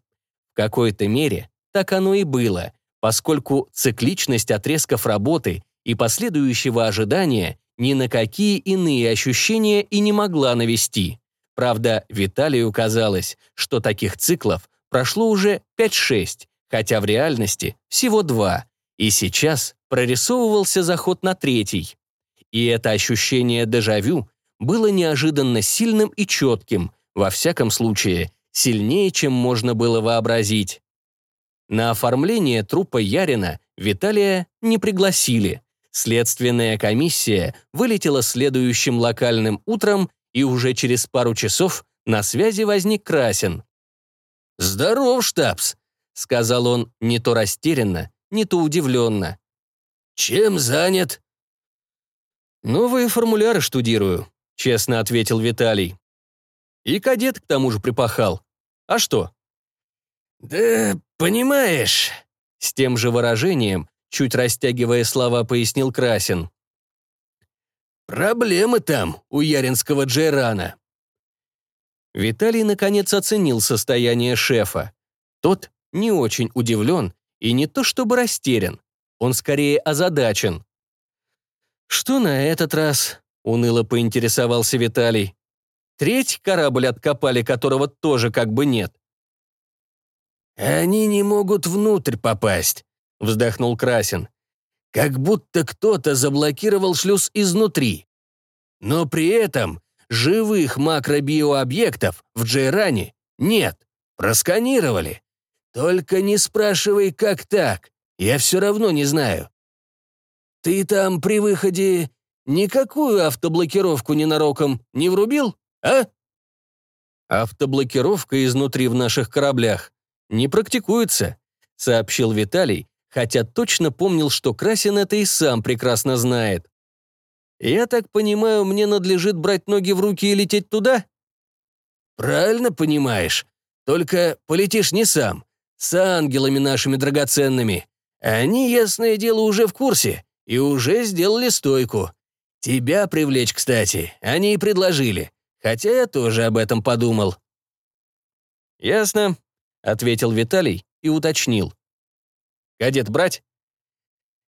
В какой-то мере так оно и было, поскольку цикличность отрезков работы и последующего ожидания ни на какие иные ощущения и не могла навести. Правда, Виталию казалось, что таких циклов прошло уже 5-6, хотя в реальности всего два, и сейчас прорисовывался заход на третий. И это ощущение дежавю было неожиданно сильным и четким, во всяком случае, сильнее, чем можно было вообразить. На оформление трупа Ярина Виталия не пригласили. Следственная комиссия вылетела следующим локальным утром, и уже через пару часов на связи возник Красин. «Здоров, штабс!» — сказал он не то растерянно, не то удивленно. «Чем занят?» «Новые формуляры штудирую», — честно ответил Виталий. «И кадет к тому же припахал. А что?» «Да, понимаешь», — с тем же выражением, чуть растягивая слова, пояснил Красин. «Проблемы там у Яринского Джейрана». Виталий, наконец, оценил состояние шефа. Тот не очень удивлен и не то чтобы растерян, он скорее озадачен. «Что на этот раз?» — уныло поинтересовался Виталий. «Третий корабль откопали, которого тоже как бы нет». «Они не могут внутрь попасть», — вздохнул Красин. «Как будто кто-то заблокировал шлюз изнутри. Но при этом живых макробиообъектов в Джейране нет, просканировали. Только не спрашивай, как так, я все равно не знаю. Ты там при выходе никакую автоблокировку ненароком не врубил, а? Автоблокировка изнутри в наших кораблях не практикуется, сообщил Виталий, хотя точно помнил, что Красин это и сам прекрасно знает. Я так понимаю, мне надлежит брать ноги в руки и лететь туда? правильно понимаешь? Только полетишь не сам, с ангелами нашими драгоценными. Они, ясное дело, уже в курсе и уже сделали стойку. Тебя привлечь, кстати, они и предложили, хотя я тоже об этом подумал». «Ясно», — ответил Виталий и уточнил. «Кадет брать?»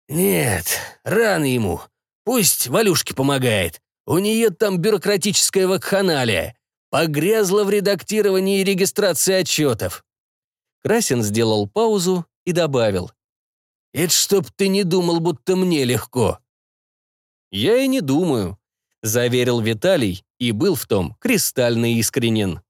«Нет, рано ему. Пусть Валюшке помогает. У нее там бюрократическая вакханалия. Погрязла в редактировании и регистрации отчетов». Красин сделал паузу и добавил. «Это чтоб ты не думал, будто мне легко». «Я и не думаю», — заверил Виталий и был в том кристально искренен.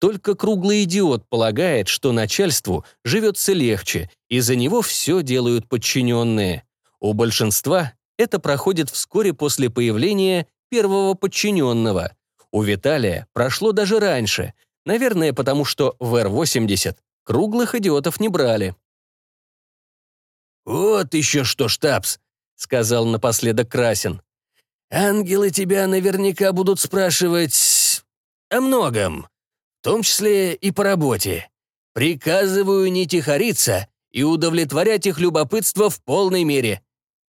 Только круглый идиот полагает, что начальству живется легче, и за него все делают подчиненные. У большинства это проходит вскоре после появления первого подчиненного. У Виталия прошло даже раньше, наверное, потому что в Р-80 круглых идиотов не брали. «Вот еще что, штабс», — сказал напоследок Красин. «Ангелы тебя наверняка будут спрашивать о многом в том числе и по работе. Приказываю не тихориться и удовлетворять их любопытство в полной мере.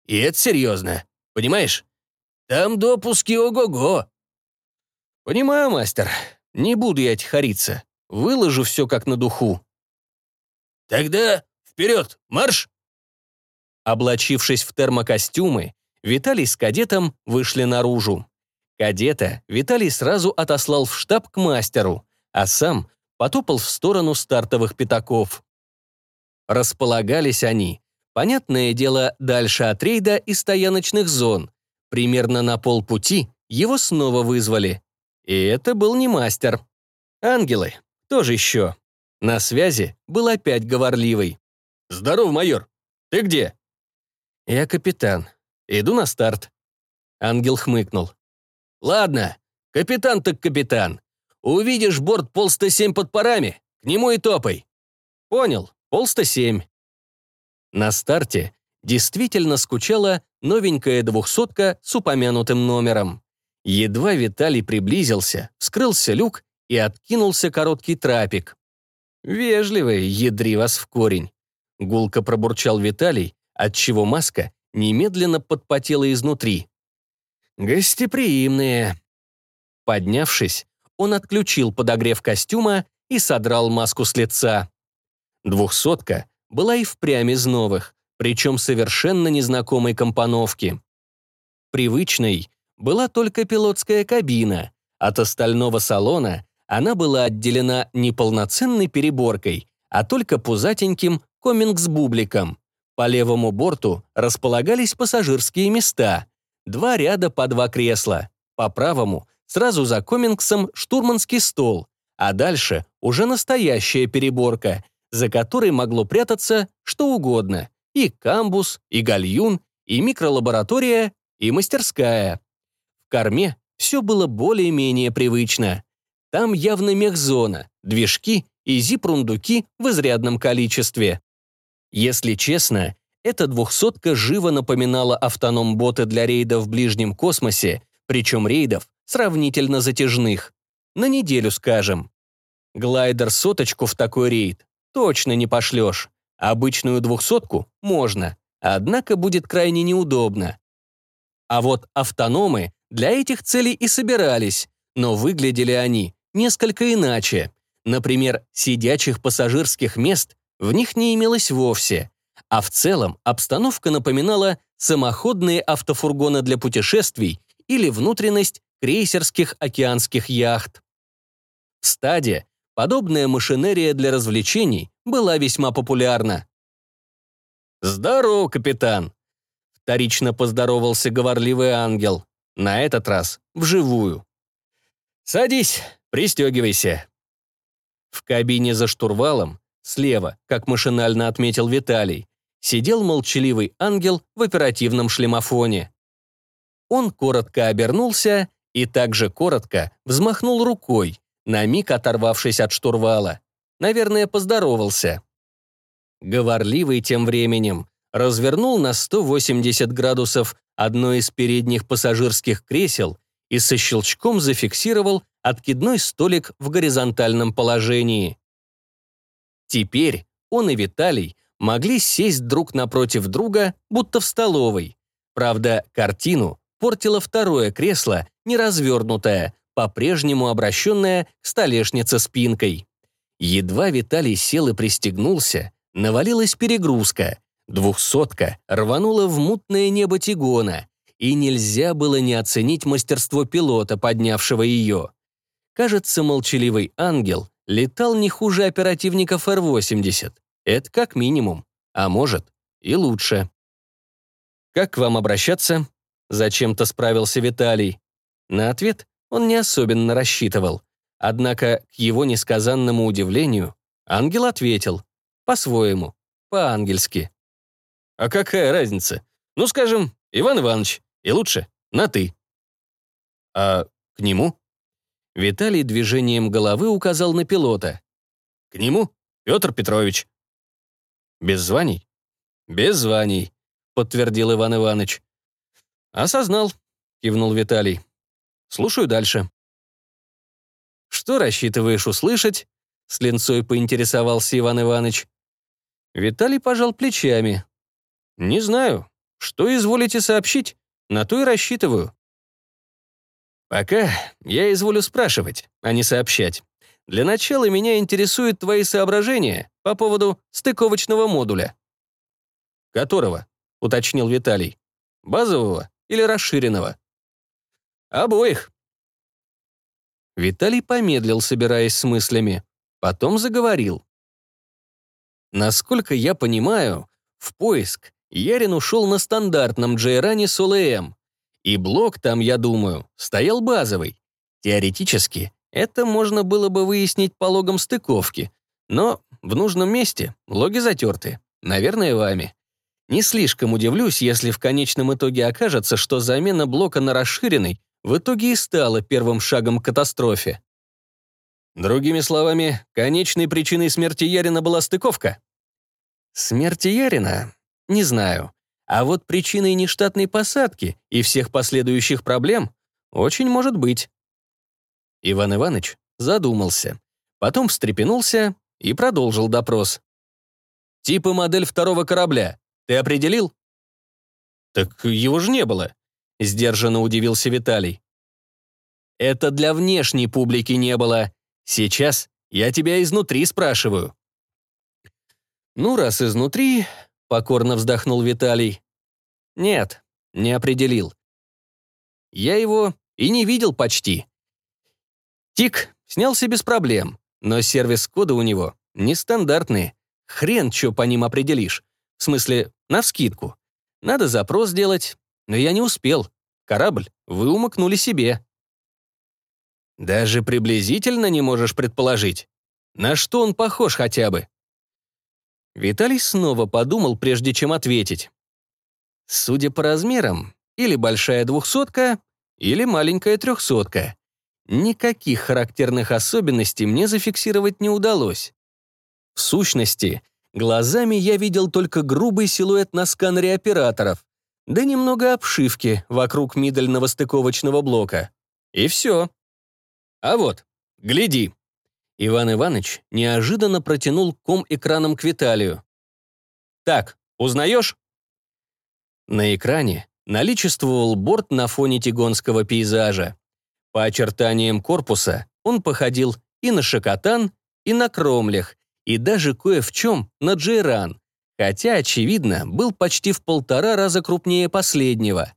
И это серьезно, понимаешь? Там допуски ого-го». «Понимаю, мастер. Не буду я тихориться. Выложу все как на духу». «Тогда вперед, марш!» Облачившись в термокостюмы, Виталий с кадетом вышли наружу. Кадета Виталий сразу отослал в штаб к мастеру, а сам потопал в сторону стартовых пятаков. Располагались они, понятное дело, дальше от рейда и стояночных зон. Примерно на полпути его снова вызвали. И это был не мастер. Ангелы, тоже еще. На связи был опять говорливый. «Здоров, майор. Ты где?» «Я капитан. Иду на старт». Ангел хмыкнул. «Ладно, капитан так капитан. Увидишь борт пол-107 под парами, к нему и топай. Понял, пол-107. На старте действительно скучала новенькая двухсотка с упомянутым номером. Едва Виталий приблизился, вскрылся люк и откинулся короткий трапик. «Вежливый, ядри вас в корень», — гулко пробурчал Виталий, отчего маска немедленно подпотела изнутри. «Гостеприимные». Поднявшись, он отключил подогрев костюма и содрал маску с лица. Двухсотка была и впрямь из новых, причем совершенно незнакомой компоновки. Привычной была только пилотская кабина. От остального салона она была отделена не полноценной переборкой, а только пузатеньким комингс-бубликом. По левому борту располагались пассажирские места. Два ряда по два кресла. По правому Сразу за комингсом штурманский стол, а дальше уже настоящая переборка, за которой могло прятаться что угодно. И камбус, и гальюн, и микролаборатория, и мастерская. В корме все было более-менее привычно. Там явно мехзона, движки и зипрундуки в изрядном количестве. Если честно, эта двухсотка живо напоминала автоном-боты для рейдов в ближнем космосе, причем рейдов сравнительно затяжных. На неделю, скажем. Глайдер-соточку в такой рейд точно не пошлешь. Обычную двухсотку можно, однако будет крайне неудобно. А вот автономы для этих целей и собирались, но выглядели они несколько иначе. Например, сидячих пассажирских мест в них не имелось вовсе, а в целом обстановка напоминала самоходные автофургоны для путешествий или внутренность крейсерских океанских яхт. В стаде подобная машинерия для развлечений была весьма популярна. «Здорово, капитан!» Вторично поздоровался говорливый ангел, на этот раз вживую. «Садись, пристегивайся». В кабине за штурвалом, слева, как машинально отметил Виталий, сидел молчаливый ангел в оперативном шлемофоне. Он коротко обернулся и также коротко взмахнул рукой, на миг оторвавшись от штурвала. Наверное, поздоровался. Говорливый тем временем развернул на 180 градусов одно из передних пассажирских кресел и со щелчком зафиксировал откидной столик в горизонтальном положении. Теперь он и Виталий могли сесть друг напротив друга, будто в столовой. Правда, картину портило второе кресло, неразвернутое, по-прежнему обращенное к столешнице спинкой. Едва Виталий сел и пристегнулся, навалилась перегрузка. Двухсотка рванула в мутное небо Тигона, и нельзя было не оценить мастерство пилота, поднявшего ее. Кажется, молчаливый ангел летал не хуже оперативников Р-80. Это как минимум, а может и лучше. «Как к вам обращаться?» Зачем-то справился Виталий. На ответ он не особенно рассчитывал. Однако, к его несказанному удивлению, ангел ответил. По-своему, по-ангельски. «А какая разница? Ну, скажем, Иван Иванович, и лучше на «ты». «А к нему?» Виталий движением головы указал на пилота. «К нему, Петр Петрович». «Без званий?» «Без званий», — подтвердил Иван Иванович. «Осознал», — кивнул Виталий. «Слушаю дальше». «Что рассчитываешь услышать?» — с линцой поинтересовался Иван Иванович. Виталий пожал плечами. «Не знаю. Что изволите сообщить? На то и рассчитываю». «Пока я изволю спрашивать, а не сообщать. Для начала меня интересуют твои соображения по поводу стыковочного модуля». «Которого?» — уточнил Виталий. «Базового или расширенного?» «Обоих». Виталий помедлил, собираясь с мыслями. Потом заговорил. Насколько я понимаю, в поиск Ярин ушел на стандартном Джейране с ОЛМ. И блок там, я думаю, стоял базовый. Теоретически, это можно было бы выяснить по логам стыковки, но в нужном месте логи затерты, наверное, вами. Не слишком удивлюсь, если в конечном итоге окажется, что замена блока на расширенный в итоге и стала первым шагом к катастрофе. Другими словами, конечной причиной смерти Ярина была стыковка. Смерти Ярина? Не знаю. А вот причиной нештатной посадки и всех последующих проблем очень может быть. Иван Иванович задумался, потом встрепенулся и продолжил допрос. «Тип и модель второго корабля ты определил?» «Так его же не было», — сдержанно удивился Виталий. «Это для внешней публики не было. Сейчас я тебя изнутри спрашиваю». «Ну, раз изнутри, Покорно вздохнул Виталий. Нет, не определил. Я его и не видел почти. Тик снялся без проблем, но сервис-коды у него нестандартные. Хрен что по ним определишь. В смысле, навскидку. Надо запрос делать, но я не успел. Корабль вы умыкнули себе. Даже приблизительно не можешь предположить. На что он похож хотя бы? Виталий снова подумал, прежде чем ответить. Судя по размерам, или большая двухсотка, или маленькая трехсотка. Никаких характерных особенностей мне зафиксировать не удалось. В сущности, глазами я видел только грубый силуэт на сканере операторов, да немного обшивки вокруг мидольного стыковочного блока. И все. А вот, гляди. Иван Иванович неожиданно протянул ком экраном к Виталию. «Так, узнаешь?» На экране наличествовал борт на фоне тигонского пейзажа. По очертаниям корпуса он походил и на Шакотан, и на Кромлях, и даже кое в чем на Джейран, хотя, очевидно, был почти в полтора раза крупнее последнего.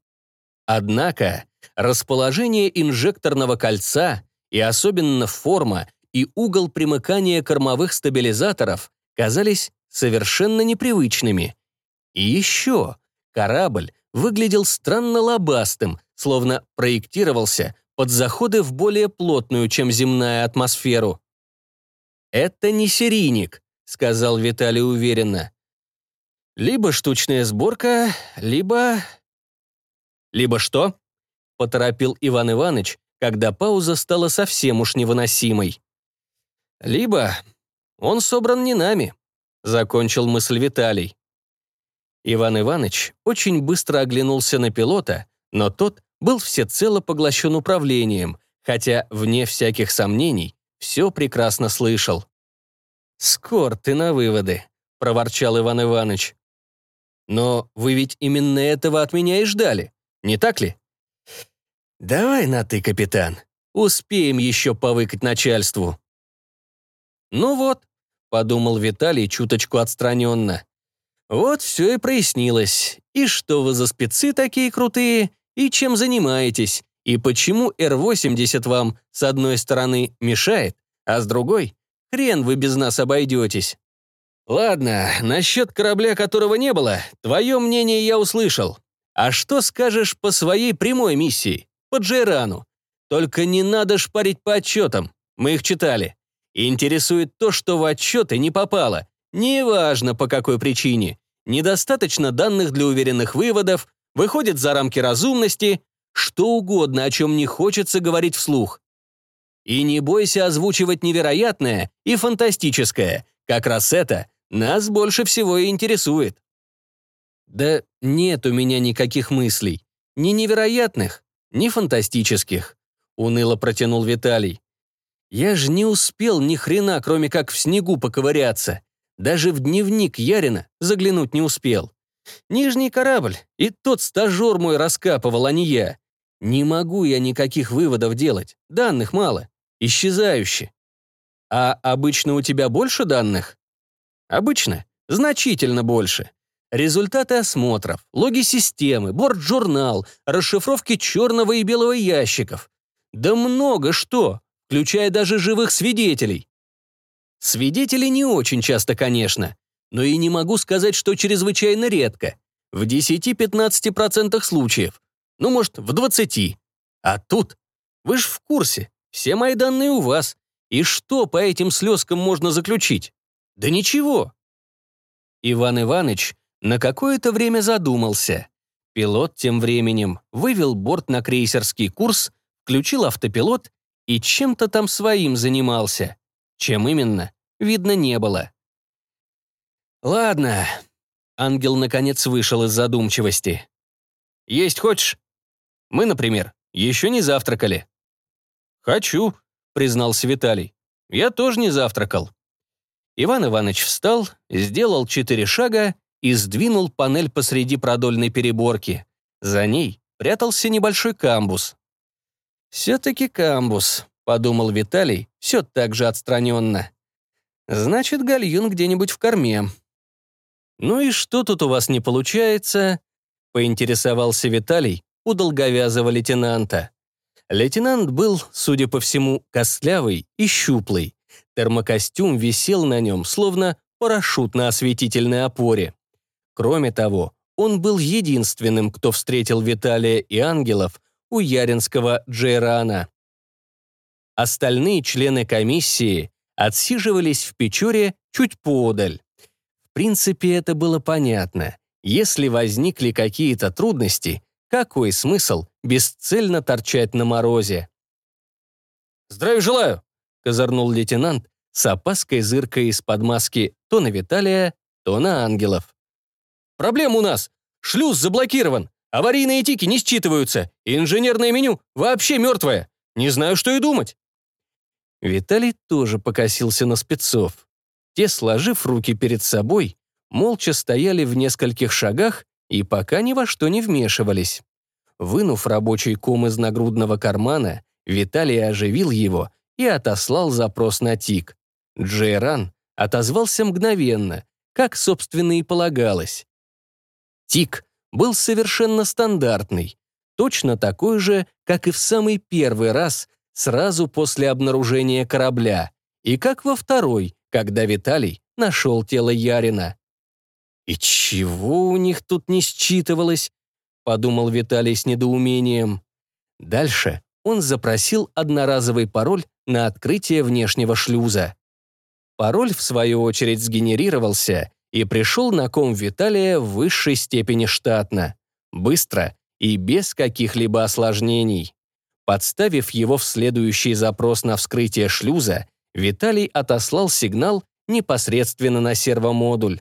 Однако расположение инжекторного кольца и особенно форма и угол примыкания кормовых стабилизаторов казались совершенно непривычными. И еще корабль выглядел странно лобастым, словно проектировался под заходы в более плотную, чем земная атмосферу. «Это не серийник», — сказал Виталий уверенно. «Либо штучная сборка, либо...» «Либо что?» — поторопил Иван Иванович, когда пауза стала совсем уж невыносимой. Либо он собран не нами, закончил мысль Виталий. Иван Иванович очень быстро оглянулся на пилота, но тот был всецело поглощен управлением, хотя, вне всяких сомнений, все прекрасно слышал. «Скор ты на выводы», — проворчал Иван Иванович. «Но вы ведь именно этого от меня и ждали, не так ли?» «Давай на «ты», капитан. Успеем еще повыкать начальству». «Ну вот», — подумал Виталий чуточку отстраненно. «Вот все и прояснилось. И что вы за спецы такие крутые, и чем занимаетесь, и почему Р-80 вам, с одной стороны, мешает, а с другой — хрен вы без нас обойдетесь. Ладно, насчет корабля, которого не было, твое мнение я услышал. А что скажешь по своей прямой миссии, по Джейрану? Только не надо шпарить по отчетам, мы их читали. Интересует то, что в отчеты не попало, неважно по какой причине. Недостаточно данных для уверенных выводов, выходит за рамки разумности, что угодно, о чем не хочется говорить вслух. И не бойся озвучивать невероятное и фантастическое, как раз это нас больше всего и интересует. Да нет у меня никаких мыслей, ни невероятных, ни фантастических, уныло протянул Виталий. Я же не успел ни хрена, кроме как в снегу поковыряться. Даже в дневник Ярина заглянуть не успел. Нижний корабль, и тот стажер мой раскапывал, а не я. Не могу я никаких выводов делать, данных мало, исчезающе. А обычно у тебя больше данных? Обычно, значительно больше. Результаты осмотров, логи системы, борт-журнал, расшифровки черного и белого ящиков. Да много что, включая даже живых свидетелей. Свидетелей не очень часто, конечно, но и не могу сказать, что чрезвычайно редко. В 10-15% случаев. Ну, может, в 20. А тут? Вы ж в курсе. Все мои данные у вас. И что по этим слезкам можно заключить? Да ничего. Иван Иванович на какое-то время задумался. Пилот тем временем вывел борт на крейсерский курс, включил автопилот и чем-то там своим занимался. Чем именно, видно не было. «Ладно». Ангел, наконец, вышел из задумчивости. «Есть хочешь? Мы, например, еще не завтракали». «Хочу», — признался Виталий. «Я тоже не завтракал». Иван Иванович встал, сделал четыре шага и сдвинул панель посреди продольной переборки. За ней прятался небольшой камбус. «Все-таки камбус», — подумал Виталий, все так же отстраненно. «Значит, гальюн где-нибудь в корме». «Ну и что тут у вас не получается?» — поинтересовался Виталий у долговязого лейтенанта. Лейтенант был, судя по всему, костлявый и щуплый. Термокостюм висел на нем, словно парашют на осветительной опоре. Кроме того, он был единственным, кто встретил Виталия и ангелов у Яринского Джейрана. Остальные члены комиссии отсиживались в Печоре чуть подаль. В принципе, это было понятно. Если возникли какие-то трудности, какой смысл бесцельно торчать на морозе? «Здравия желаю!» — козырнул лейтенант, с опаской зыркая из-под маски то на Виталия, то на ангелов. «Проблема у нас! Шлюз заблокирован! Аварийные тики не считываются! Инженерное меню вообще мертвое! Не знаю, что и думать!» Виталий тоже покосился на спецов. Те, сложив руки перед собой, молча стояли в нескольких шагах и пока ни во что не вмешивались. Вынув рабочий ком из нагрудного кармана, Виталий оживил его и отослал запрос на ТИК. Джейран отозвался мгновенно, как, собственно, и полагалось. ТИК был совершенно стандартный, точно такой же, как и в самый первый раз, сразу после обнаружения корабля, и как во второй, когда Виталий нашел тело Ярина. «И чего у них тут не считывалось?» — подумал Виталий с недоумением. Дальше он запросил одноразовый пароль на открытие внешнего шлюза. Пароль, в свою очередь, сгенерировался и пришел на ком Виталия в высшей степени штатно, быстро и без каких-либо осложнений. Подставив его в следующий запрос на вскрытие шлюза, Виталий отослал сигнал непосредственно на сервомодуль.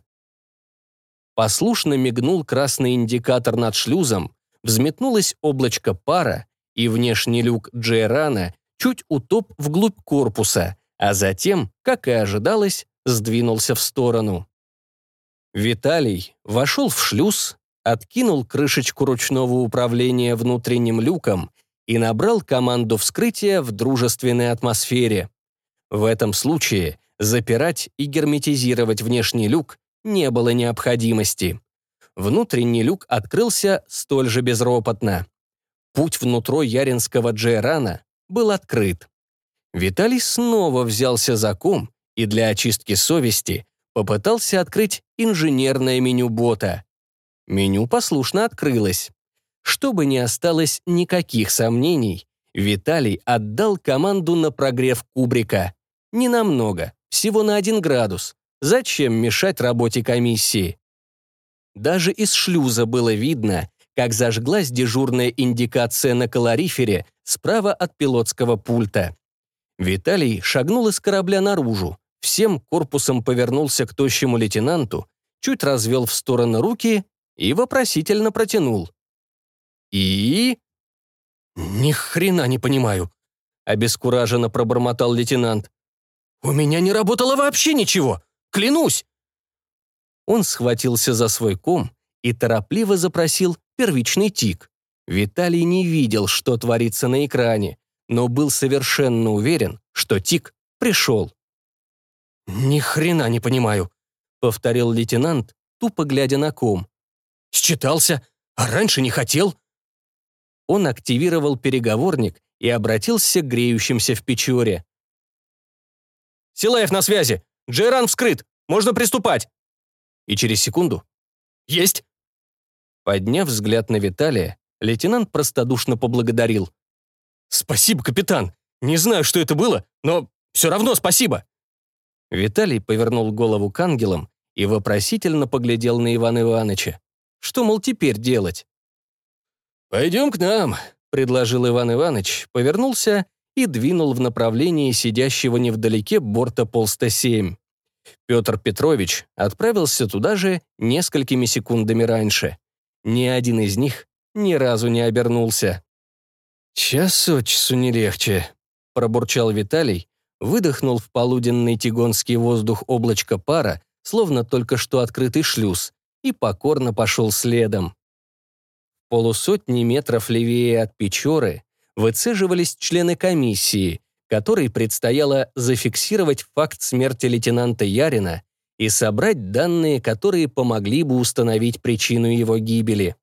Послушно мигнул красный индикатор над шлюзом, взметнулось облачко пара, и внешний люк Джейрана чуть утоп вглубь корпуса, а затем, как и ожидалось, сдвинулся в сторону. Виталий вошел в шлюз, откинул крышечку ручного управления внутренним люком и набрал команду вскрытия в дружественной атмосфере. В этом случае запирать и герметизировать внешний люк не было необходимости. Внутренний люк открылся столь же безропотно. Путь внутрь Яринского Джейрана был открыт. Виталий снова взялся за ком и для очистки совести попытался открыть инженерное меню бота. Меню послушно открылось. Чтобы не осталось никаких сомнений, Виталий отдал команду на прогрев кубрика. Ненамного, всего на один градус. Зачем мешать работе комиссии? Даже из шлюза было видно, как зажглась дежурная индикация на калорифере справа от пилотского пульта. Виталий шагнул из корабля наружу, всем корпусом повернулся к тощему лейтенанту, чуть развел в стороны руки и вопросительно протянул. «И?» «Ни хрена не понимаю», — обескураженно пробормотал лейтенант. «У меня не работало вообще ничего! Клянусь!» Он схватился за свой ком и торопливо запросил первичный тик. Виталий не видел, что творится на экране, но был совершенно уверен, что тик пришел. «Ни хрена не понимаю», — повторил лейтенант, тупо глядя на ком. «Считался, а раньше не хотел». Он активировал переговорник и обратился к греющимся в печоре. «Силаев на связи! Джейран вскрыт! Можно приступать!» И через секунду «Есть!» Подняв взгляд на Виталия, лейтенант простодушно поблагодарил. «Спасибо, капитан! Не знаю, что это было, но все равно спасибо!» Виталий повернул голову к ангелам и вопросительно поглядел на Ивана Ивановича. Что, мол, теперь делать? «Пойдем к нам», — предложил Иван Иванович, повернулся и двинул в направлении сидящего невдалеке борта Полста-7. Петр Петрович отправился туда же несколькими секундами раньше. Ни один из них ни разу не обернулся. «Час от часу не легче», — пробурчал Виталий, выдохнул в полуденный тигонский воздух облачко пара, словно только что открытый шлюз, и покорно пошел следом. Полусотни метров левее от Печоры выцеживались члены комиссии, которой предстояло зафиксировать факт смерти лейтенанта Ярина и собрать данные, которые помогли бы установить причину его гибели.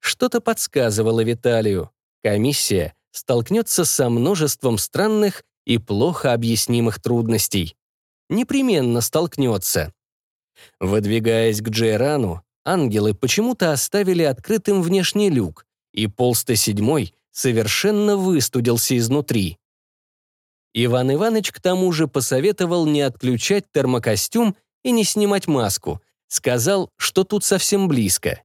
Что-то подсказывало Виталию. Комиссия столкнется со множеством странных и плохо объяснимых трудностей. Непременно столкнется. Выдвигаясь к Джейрану, ангелы почему-то оставили открытым внешний люк, и полста седьмой совершенно выстудился изнутри. Иван Иванович к тому же посоветовал не отключать термокостюм и не снимать маску. Сказал, что тут совсем близко.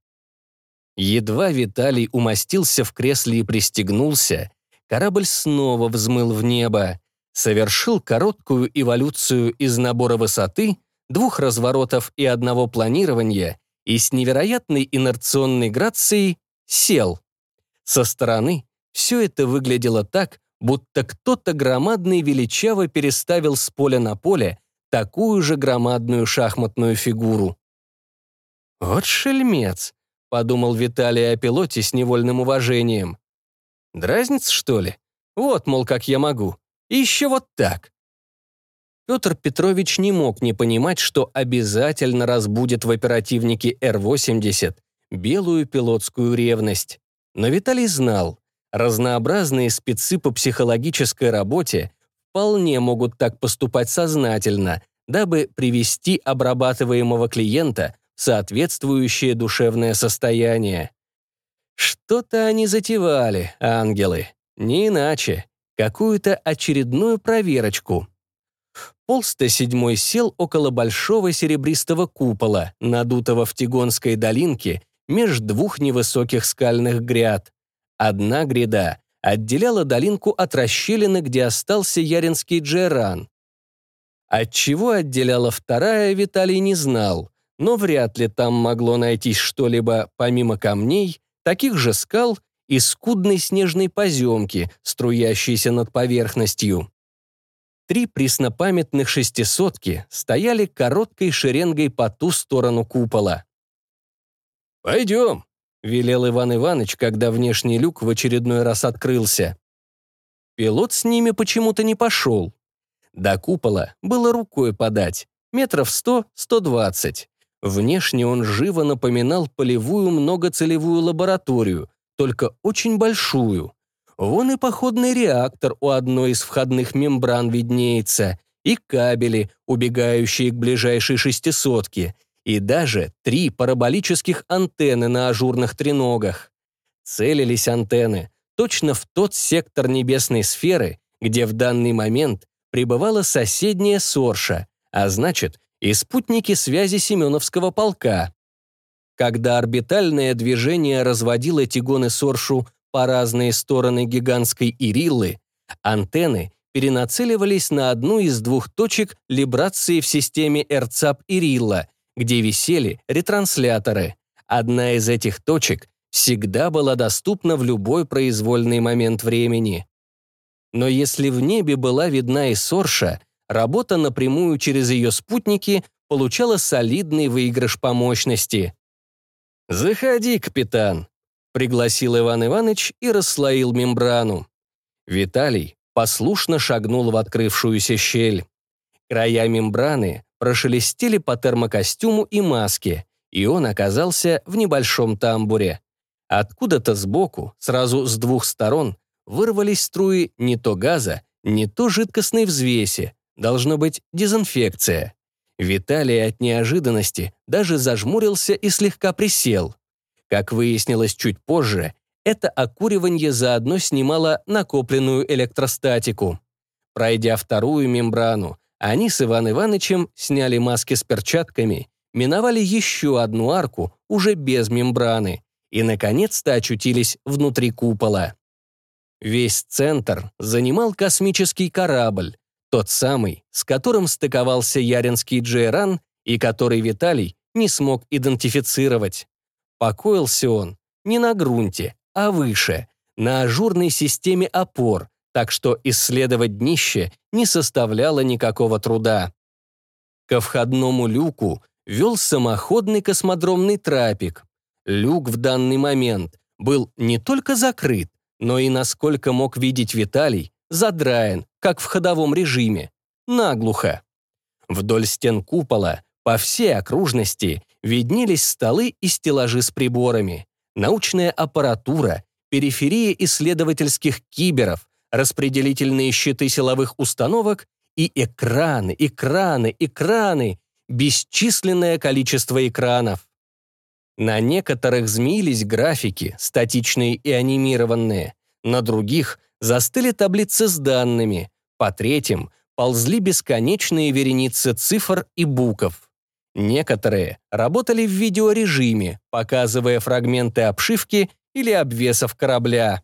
Едва Виталий умостился в кресле и пристегнулся, корабль снова взмыл в небо, совершил короткую эволюцию из набора высоты, двух разворотов и одного планирования и с невероятной инерционной грацией сел. Со стороны все это выглядело так, будто кто-то громадный величаво переставил с поля на поле такую же громадную шахматную фигуру. «Вот шельмец», — подумал Виталий о пилоте с невольным уважением. «Дразнится, что ли? Вот, мол, как я могу. И еще вот так». Петр Петрович не мог не понимать, что обязательно разбудит в оперативнике Р-80 белую пилотскую ревность. Но Виталий знал, Разнообразные спецы по психологической работе вполне могут так поступать сознательно, дабы привести обрабатываемого клиента в соответствующее душевное состояние. Что-то они затевали, ангелы. Не иначе. Какую-то очередную проверочку. Полста седьмой сел около большого серебристого купола, надутого в Тигонской долинке меж двух невысоких скальных гряд. Одна гряда отделяла долинку от расщелины, где остался Яринский Джеран. От чего отделяла вторая, Виталий не знал, но вряд ли там могло найтись что-либо помимо камней, таких же скал и скудной снежной поземки, струящейся над поверхностью. Три преснопамятных шестисотки стояли короткой шеренгой по ту сторону купола. «Пойдем», — велел Иван Иванович, когда внешний люк в очередной раз открылся. Пилот с ними почему-то не пошел. До купола было рукой подать, метров сто-сто двадцать. Внешне он живо напоминал полевую многоцелевую лабораторию, только очень большую. Вон и походный реактор у одной из входных мембран виднеется, и кабели, убегающие к ближайшей шестисотке, и даже три параболических антенны на ажурных треногах. Целились антенны точно в тот сектор небесной сферы, где в данный момент пребывала соседняя Сорша, а значит, и спутники связи Семеновского полка. Когда орбитальное движение разводило Тигоны Соршу по разные стороны гигантской Ириллы, антенны перенацеливались на одну из двух точек либрации в системе Эрцап-Ирилла, где висели ретрансляторы. Одна из этих точек всегда была доступна в любой произвольный момент времени. Но если в небе была видна и Сорша, работа напрямую через ее спутники получала солидный выигрыш по мощности. «Заходи, капитан», пригласил Иван Иванович и расслоил мембрану. Виталий послушно шагнул в открывшуюся щель. Края мембраны прошелестели по термокостюму и маске, и он оказался в небольшом тамбуре. Откуда-то сбоку, сразу с двух сторон, вырвались струи не то газа, не то жидкостной взвеси, должно быть дезинфекция. Виталий от неожиданности даже зажмурился и слегка присел. Как выяснилось чуть позже, это окуривание заодно снимало накопленную электростатику. Пройдя вторую мембрану, они с Иван Ивановичем сняли маски с перчатками, миновали еще одну арку, уже без мембраны, и, наконец-то, очутились внутри купола. Весь центр занимал космический корабль, тот самый, с которым стыковался Яринский Джейран и который Виталий не смог идентифицировать. Покоился он не на грунте, а выше, на ажурной системе опор, так что исследовать днище не составляло никакого труда. Ко входному люку вел самоходный космодромный трапик. Люк в данный момент был не только закрыт, но и, насколько мог видеть Виталий, задраен, как в ходовом режиме, наглухо. Вдоль стен купола, по всей окружности, виднелись столы и стеллажи с приборами, научная аппаратура, периферия исследовательских киберов, распределительные щиты силовых установок и экраны, экраны, экраны, бесчисленное количество экранов. На некоторых змеились графики, статичные и анимированные, на других застыли таблицы с данными, по третьим ползли бесконечные вереницы цифр и букв. Некоторые работали в видеорежиме, показывая фрагменты обшивки или обвесов корабля.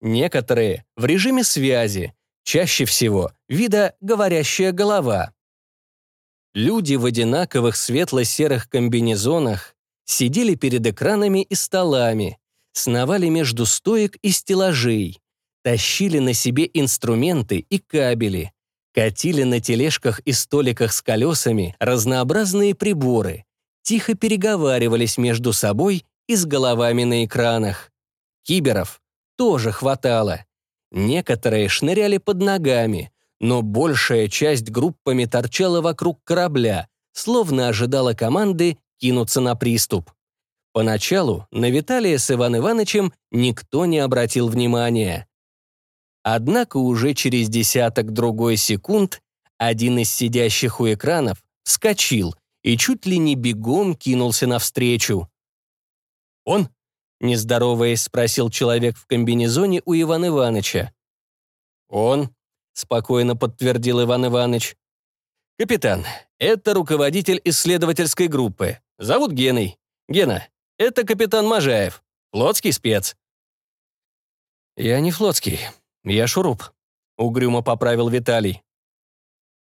Некоторые в режиме связи, чаще всего вида «говорящая голова». Люди в одинаковых светло-серых комбинезонах сидели перед экранами и столами, сновали между стоек и стеллажей, тащили на себе инструменты и кабели, Катили на тележках и столиках с колесами разнообразные приборы, тихо переговаривались между собой и с головами на экранах. Киберов тоже хватало. Некоторые шныряли под ногами, но большая часть группами торчала вокруг корабля, словно ожидала команды кинуться на приступ. Поначалу на Виталия с Иван Ивановичем никто не обратил внимания. Однако уже через десяток-другой секунд один из сидящих у экранов вскочил и чуть ли не бегом кинулся навстречу. «Он?» — нездороваясь, спросил человек в комбинезоне у Ивана Ивановича. «Он?» — спокойно подтвердил Иван Иванович. «Капитан, это руководитель исследовательской группы. Зовут Геной. Гена, это капитан Можаев, флотский спец». «Я не флотский», «Я шуруп», — угрюмо поправил Виталий.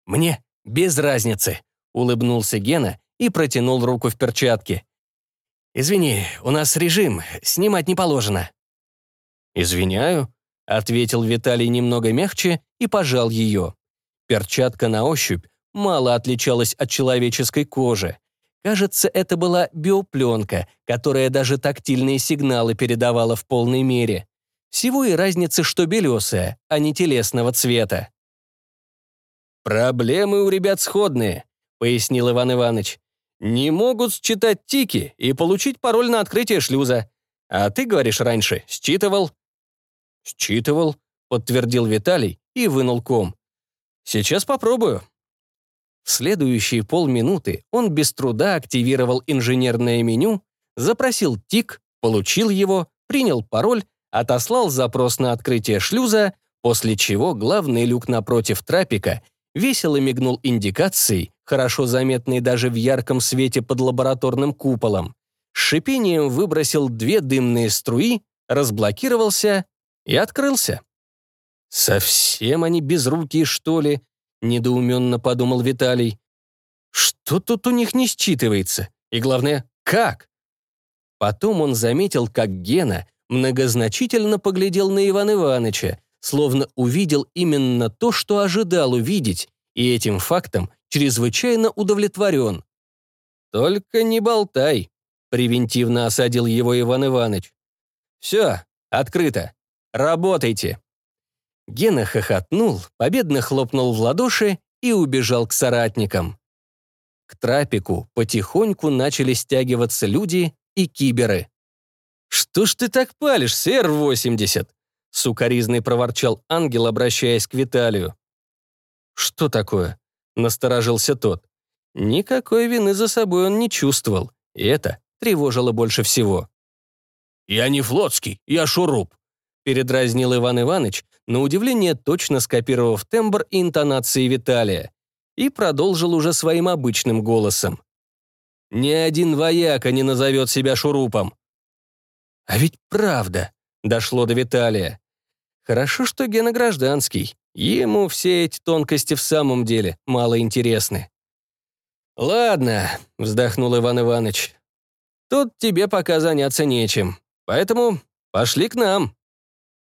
«Мне без разницы», — улыбнулся Гена и протянул руку в перчатке. «Извини, у нас режим, снимать не положено». «Извиняю», — ответил Виталий немного мягче и пожал ее. Перчатка на ощупь мало отличалась от человеческой кожи. Кажется, это была биопленка, которая даже тактильные сигналы передавала в полной мере. Всего и разница, что белесая, а не телесного цвета. «Проблемы у ребят сходные», — пояснил Иван Иванович. «Не могут считать тики и получить пароль на открытие шлюза. А ты, говоришь, раньше считывал?» «Считывал», — подтвердил Виталий и вынул ком. «Сейчас попробую». В следующие полминуты он без труда активировал инженерное меню, запросил тик, получил его, принял пароль, отослал запрос на открытие шлюза, после чего главный люк напротив трапика весело мигнул индикацией, хорошо заметной даже в ярком свете под лабораторным куполом. С шипением выбросил две дымные струи, разблокировался и открылся. «Совсем они безрукие, что ли?» — недоуменно подумал Виталий. «Что тут у них не считывается? И главное, как?» Потом он заметил, как Гена многозначительно поглядел на Ивана Ивановича, словно увидел именно то, что ожидал увидеть, и этим фактом чрезвычайно удовлетворен. «Только не болтай», — превентивно осадил его Иван Иванович. «Все, открыто. Работайте». Гена хохотнул, победно хлопнул в ладоши и убежал к соратникам. К трапику потихоньку начали стягиваться люди и киберы. «Что ж ты так палишь, Сэр-80?» — сукоризный проворчал ангел, обращаясь к Виталию. «Что такое?» — насторожился тот. Никакой вины за собой он не чувствовал, и это тревожило больше всего. «Я не флотский, я шуруп», — передразнил Иван Иванович, на удивление точно скопировав тембр и интонации Виталия, и продолжил уже своим обычным голосом. «Ни один вояка не назовет себя шурупом». «А ведь правда», — дошло до Виталия. «Хорошо, что Гена гражданский. Ему все эти тонкости в самом деле мало интересны». «Ладно», — вздохнул Иван Иванович. «Тут тебе пока заняться нечем, поэтому пошли к нам»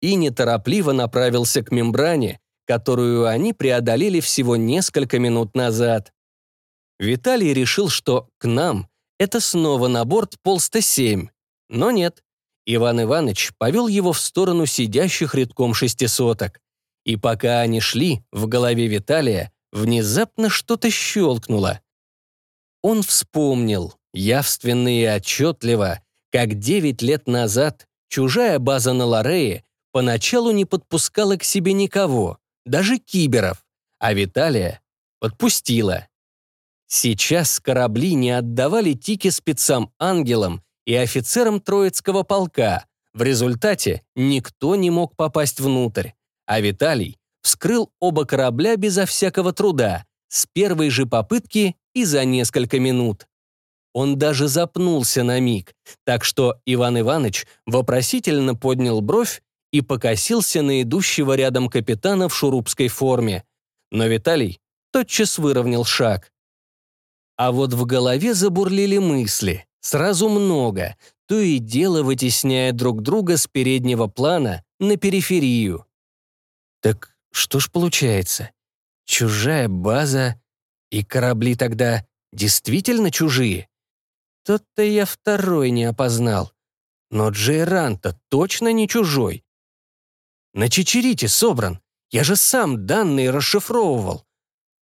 и неторопливо направился к мембране, которую они преодолели всего несколько минут назад. Виталий решил, что «к нам» — это снова на борт Пол-107, но нет. Иван Иванович повел его в сторону сидящих редком шестисоток. И пока они шли, в голове Виталия внезапно что-то щелкнуло. Он вспомнил, явственно и отчетливо, как девять лет назад чужая база на Лорее поначалу не подпускала к себе никого, даже киберов, а Виталия подпустила. Сейчас корабли не отдавали тики спецам-ангелам и офицерам Троицкого полка. В результате никто не мог попасть внутрь, а Виталий вскрыл оба корабля безо всякого труда, с первой же попытки и за несколько минут. Он даже запнулся на миг, так что Иван Иванович вопросительно поднял бровь и покосился на идущего рядом капитана в шурупской форме. Но Виталий тотчас выровнял шаг. А вот в голове забурлили мысли, сразу много, то и дело вытесняя друг друга с переднего плана на периферию. Так что ж получается? Чужая база и корабли тогда действительно чужие? Тот-то я второй не опознал. Но Джейран-то точно не чужой. На Чечерите собран. Я же сам данные расшифровывал.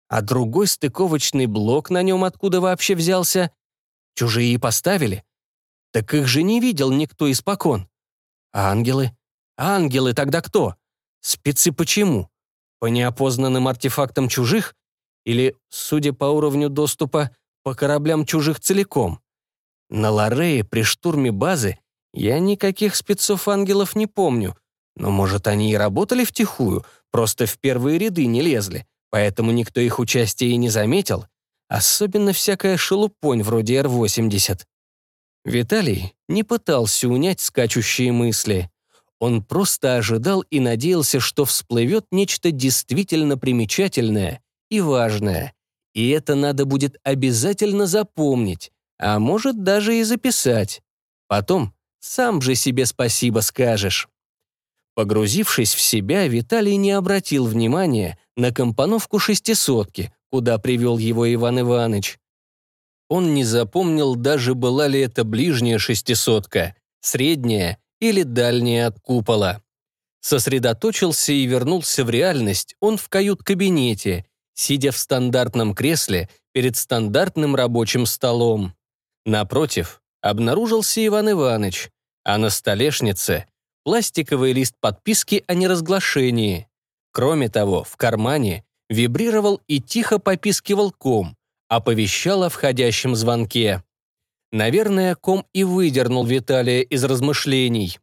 А другой стыковочный блок на нем откуда вообще взялся? Чужие поставили? Так их же не видел никто испокон. А ангелы? Ангелы тогда кто? Спецы почему? По неопознанным артефактам чужих? Или, судя по уровню доступа, по кораблям чужих целиком? На Лорее при штурме базы я никаких спецов-ангелов не помню, но, может, они и работали втихую, просто в первые ряды не лезли, поэтому никто их участия и не заметил, особенно всякая шелупонь вроде Р-80. Виталий не пытался унять скачущие мысли. Он просто ожидал и надеялся, что всплывет нечто действительно примечательное и важное. И это надо будет обязательно запомнить, а может даже и записать. Потом сам же себе спасибо скажешь. Погрузившись в себя, Виталий не обратил внимания на компоновку шестисотки, куда привел его Иван Иванович. Он не запомнил даже, была ли это ближняя шестисотка, средняя или дальняя от купола. Сосредоточился и вернулся в реальность он в кают-кабинете, сидя в стандартном кресле перед стандартным рабочим столом. Напротив обнаружился Иван Иванович, а на столешнице пластиковый лист подписки о неразглашении. Кроме того, в кармане вибрировал и тихо попискивал ком, оповещал о входящем звонке. Наверное, ком и выдернул Виталия из размышлений.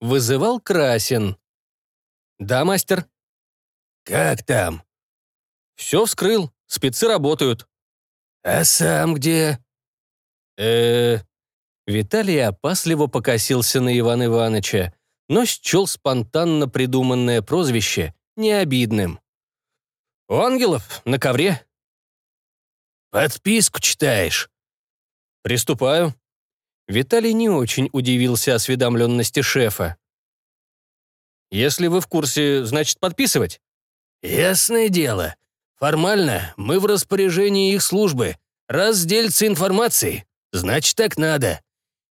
Вызывал Красин. «Да, мастер?» «Как там?» «Все вскрыл, спецы работают». «А сам где?» э Виталий опасливо покосился на Ивана Ивановича, но счел спонтанно придуманное прозвище необидным. «У ангелов, на ковре». «Подписку читаешь?» «Приступаю». Виталий не очень удивился осведомленности шефа. «Если вы в курсе, значит, подписывать?» «Ясное дело. Формально мы в распоряжении их службы. Раз делится информацией, значит, так надо.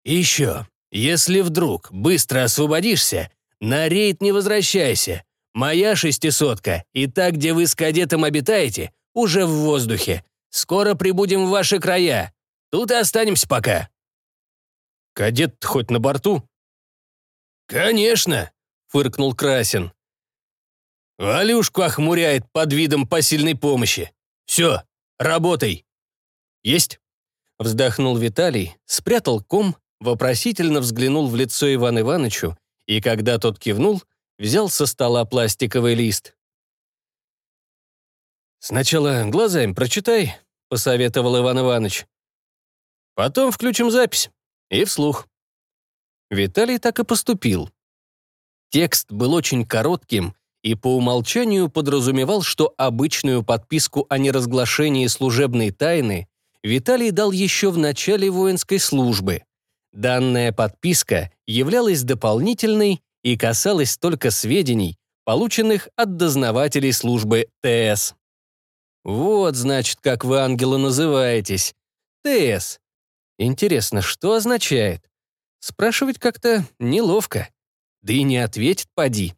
И еще, если вдруг быстро освободишься, на рейд не возвращайся. Моя шестисотка и та, где вы с кадетом обитаете, уже в воздухе. Скоро прибудем в ваши края. Тут и останемся пока». «Кадет хоть на борту?» «Конечно», — фыркнул Красин. «Валюшку охмуряет под видом посильной помощи. Все, работай». «Есть». Вздохнул Виталий, спрятал ком, вопросительно взглянул в лицо Иван Ивановичу и, когда тот кивнул, взял со стола пластиковый лист. «Сначала глазами прочитай», — посоветовал Иван Иванович. «Потом включим запись. И вслух». Виталий так и поступил. Текст был очень коротким и по умолчанию подразумевал, что обычную подписку о неразглашении служебной тайны Виталий дал еще в начале воинской службы. Данная подписка являлась дополнительной и касалась только сведений, полученных от дознавателей службы ТС. Вот, значит, как вы, ангелы, называетесь. ТС. Интересно, что означает? Спрашивать как-то неловко. Да и не ответит поди.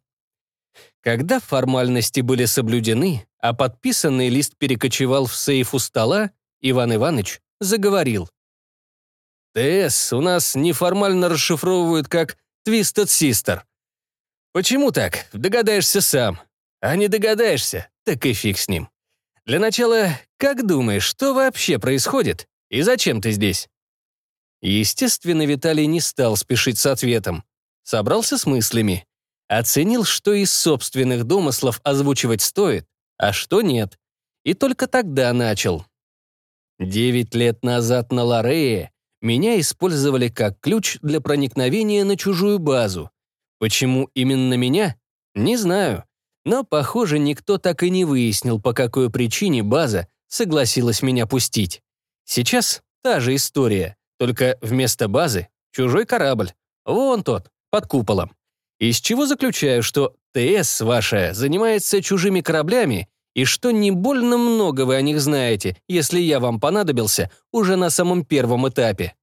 Когда формальности были соблюдены, а подписанный лист перекочевал в сейф у стола, Иван Иванович заговорил. «ТС у нас неформально расшифровывают как «Twisted Sister». Почему так? Догадаешься сам. А не догадаешься, так и фиг с ним. Для начала, как думаешь, что вообще происходит и зачем ты здесь?» Естественно, Виталий не стал спешить с ответом. Собрался с мыслями. Оценил, что из собственных домыслов озвучивать стоит, а что нет. И только тогда начал. Девять лет назад на Лорее меня использовали как ключ для проникновения на чужую базу. Почему именно меня? Не знаю. Но, похоже, никто так и не выяснил, по какой причине база согласилась меня пустить. Сейчас та же история, только вместо базы чужой корабль. Вон тот, под куполом. Из чего заключаю, что ТС ваша занимается чужими кораблями и что не больно много вы о них знаете, если я вам понадобился уже на самом первом этапе.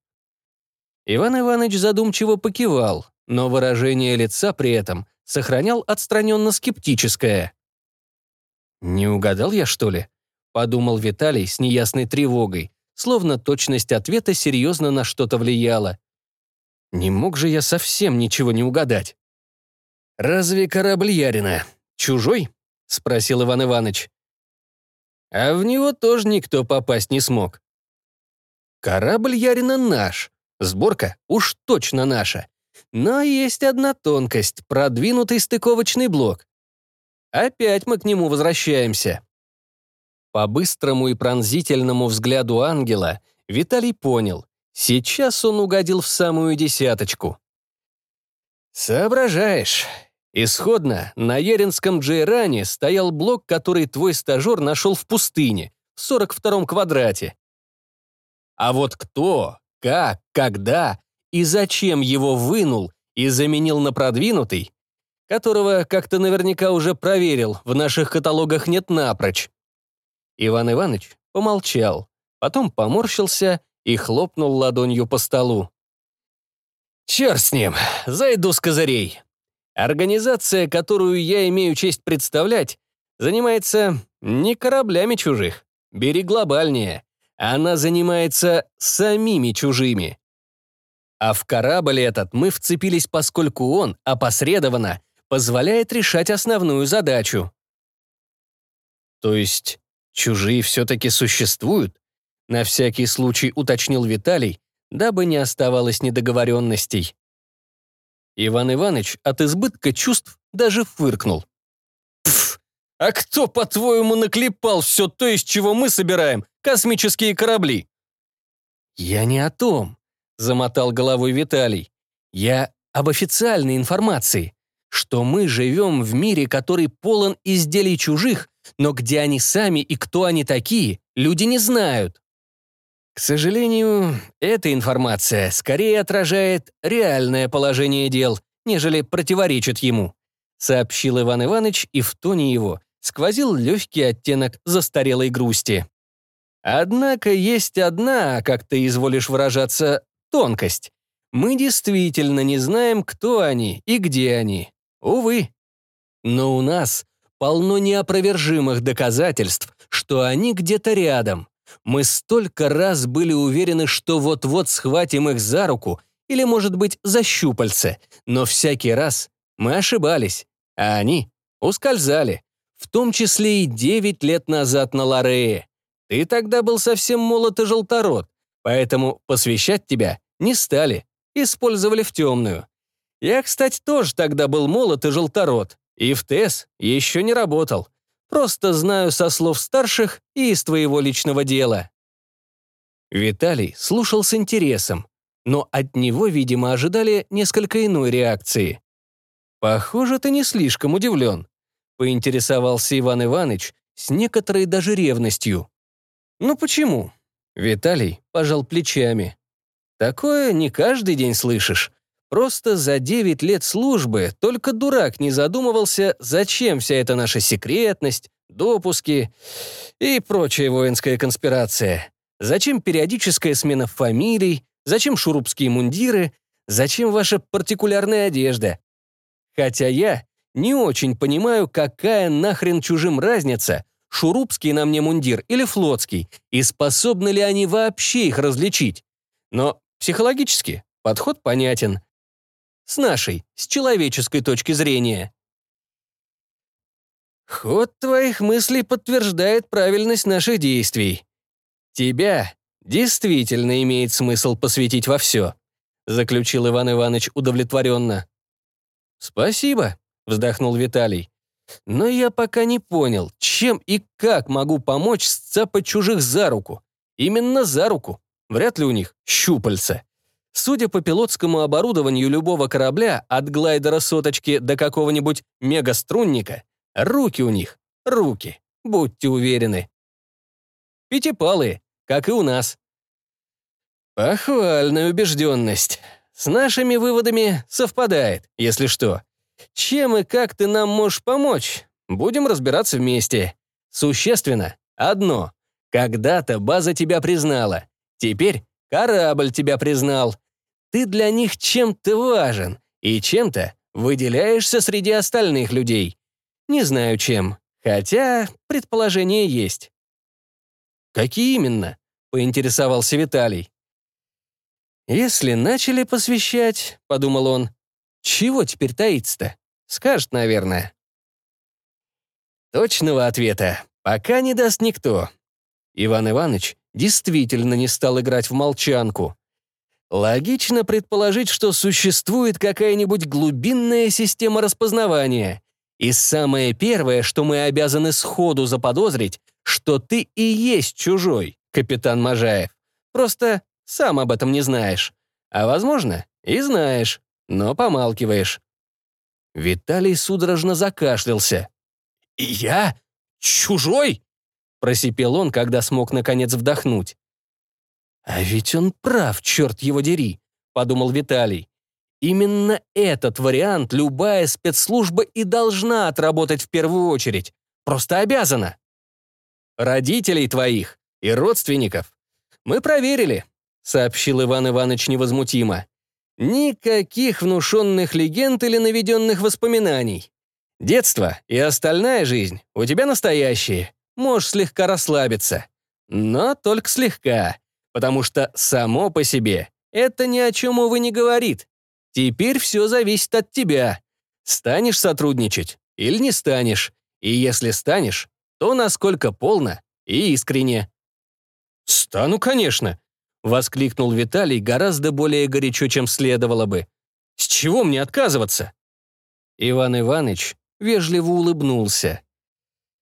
Иван Иванович задумчиво покивал, но выражение лица при этом сохранял отстраненно скептическое. «Не угадал я, что ли?» — подумал Виталий с неясной тревогой, словно точность ответа серьезно на что-то влияла. «Не мог же я совсем ничего не угадать?» «Разве корабль Ярина чужой?» — спросил Иван Иванович. «А в него тоже никто попасть не смог». «Корабль Ярина наш, сборка уж точно наша. Но есть одна тонкость — продвинутый стыковочный блок. Опять мы к нему возвращаемся. По быстрому и пронзительному взгляду ангела Виталий понял, сейчас он угодил в самую десяточку. «Соображаешь. Исходно на Еринском Джейране стоял блок, который твой стажер нашел в пустыне, в 42-м квадрате. А вот кто, как, когда и зачем его вынул и заменил на продвинутый, которого, как то наверняка уже проверил, в наших каталогах нет напрочь. Иван Иванович помолчал, потом поморщился и хлопнул ладонью по столу. «Черт с ним, зайду с козырей. Организация, которую я имею честь представлять, занимается не кораблями чужих, бери глобальнее. Она занимается самими чужими. А в корабль этот мы вцепились, поскольку он, опосредованно, позволяет решать основную задачу. То есть чужие все-таки существуют? На всякий случай уточнил Виталий, дабы не оставалось недоговоренностей. Иван Иванович от избытка чувств даже фыркнул. «Пф, а кто, по-твоему, наклепал все то, из чего мы собираем космические корабли?» «Я не о том», — замотал головой Виталий. «Я об официальной информации, что мы живем в мире, который полон изделий чужих, но где они сами и кто они такие, люди не знают. К сожалению, эта информация скорее отражает реальное положение дел, нежели противоречит ему, сообщил Иван Иванович, и в тоне его сквозил легкий оттенок застарелой грусти. Однако есть одна, как ты изволишь выражаться, тонкость. Мы действительно не знаем, кто они и где они. Увы. Но у нас полно неопровержимых доказательств, что они где-то рядом, мы столько раз были уверены, что вот-вот схватим их за руку или, может быть, за щупальце, но всякий раз мы ошибались, а они ускользали, в том числе и девять лет назад на Лорее. Ты тогда был совсем молод и желторот, поэтому посвящать тебя не стали, использовали в темную. Я, кстати, тоже тогда был молод и желторот, и в ТЭС еще не работал, Просто знаю со слов старших и из твоего личного дела». Виталий слушал с интересом, но от него, видимо, ожидали несколько иной реакции. «Похоже, ты не слишком удивлен», — поинтересовался Иван Иванович с некоторой даже ревностью. «Ну почему?» Виталий пожал плечами. «Такое не каждый день слышишь. Просто за 9 лет службы только дурак не задумывался, зачем вся эта наша секретность, допуски и прочая воинская конспирация. Зачем периодическая смена фамилий, зачем шурупские мундиры, зачем ваша партикулярная одежда. Хотя я не очень понимаю, какая нахрен чужим разница, шурупский на мне мундир или флотский, и способны ли они вообще их различить. Но психологически подход понятен с нашей, с человеческой точки зрения. Ход твоих мыслей подтверждает правильность наших действий. Тебя действительно имеет смысл посвятить во все, заключил Иван Иванович удовлетворенно. Спасибо, вздохнул Виталий. Но я пока не понял, чем и как могу помочь сцапать чужих за руку. Именно за руку. Вряд ли у них щупальца. Судя по пилотскому оборудованию любого корабля, от глайдера соточки до какого-нибудь мегаструнника, руки у них, руки, будьте уверены. Пятипалые, как и у нас. Похвальная убежденность. С нашими выводами совпадает, если что. Чем и как ты нам можешь помочь? Будем разбираться вместе. Существенно одно. Когда-то база тебя признала. Теперь корабль тебя признал. Ты для них чем-то важен и чем-то выделяешься среди остальных людей. Не знаю чем, хотя предположение есть. «Какие именно?» — поинтересовался Виталий. «Если начали посвящать», — подумал он, — «чего теперь таится-то? Скажет, наверное». Точного ответа пока не даст никто. Иван Иванович действительно не стал играть в молчанку. Логично предположить, что существует какая-нибудь глубинная система распознавания. И самое первое, что мы обязаны сходу заподозрить, что ты и есть чужой, капитан Можаев. Просто сам об этом не знаешь. А, возможно, и знаешь, но помалкиваешь. Виталий судорожно закашлялся. «Я? Чужой?» — просипел он, когда смог наконец вдохнуть. «А ведь он прав, черт его дери», — подумал Виталий. Именно этот вариант любая спецслужба и должна отработать в первую очередь. Просто обязана. Родителей твоих и родственников. Мы проверили, сообщил Иван Иванович невозмутимо. Никаких внушенных легенд или наведенных воспоминаний. Детство и остальная жизнь у тебя настоящие. Можешь слегка расслабиться. Но только слегка, потому что само по себе это ни о чем, увы, не говорит. Теперь все зависит от тебя. Станешь сотрудничать или не станешь. И если станешь, то насколько полно и искренне. «Стану, конечно», — воскликнул Виталий гораздо более горячо, чем следовало бы. «С чего мне отказываться?» Иван Иванович вежливо улыбнулся.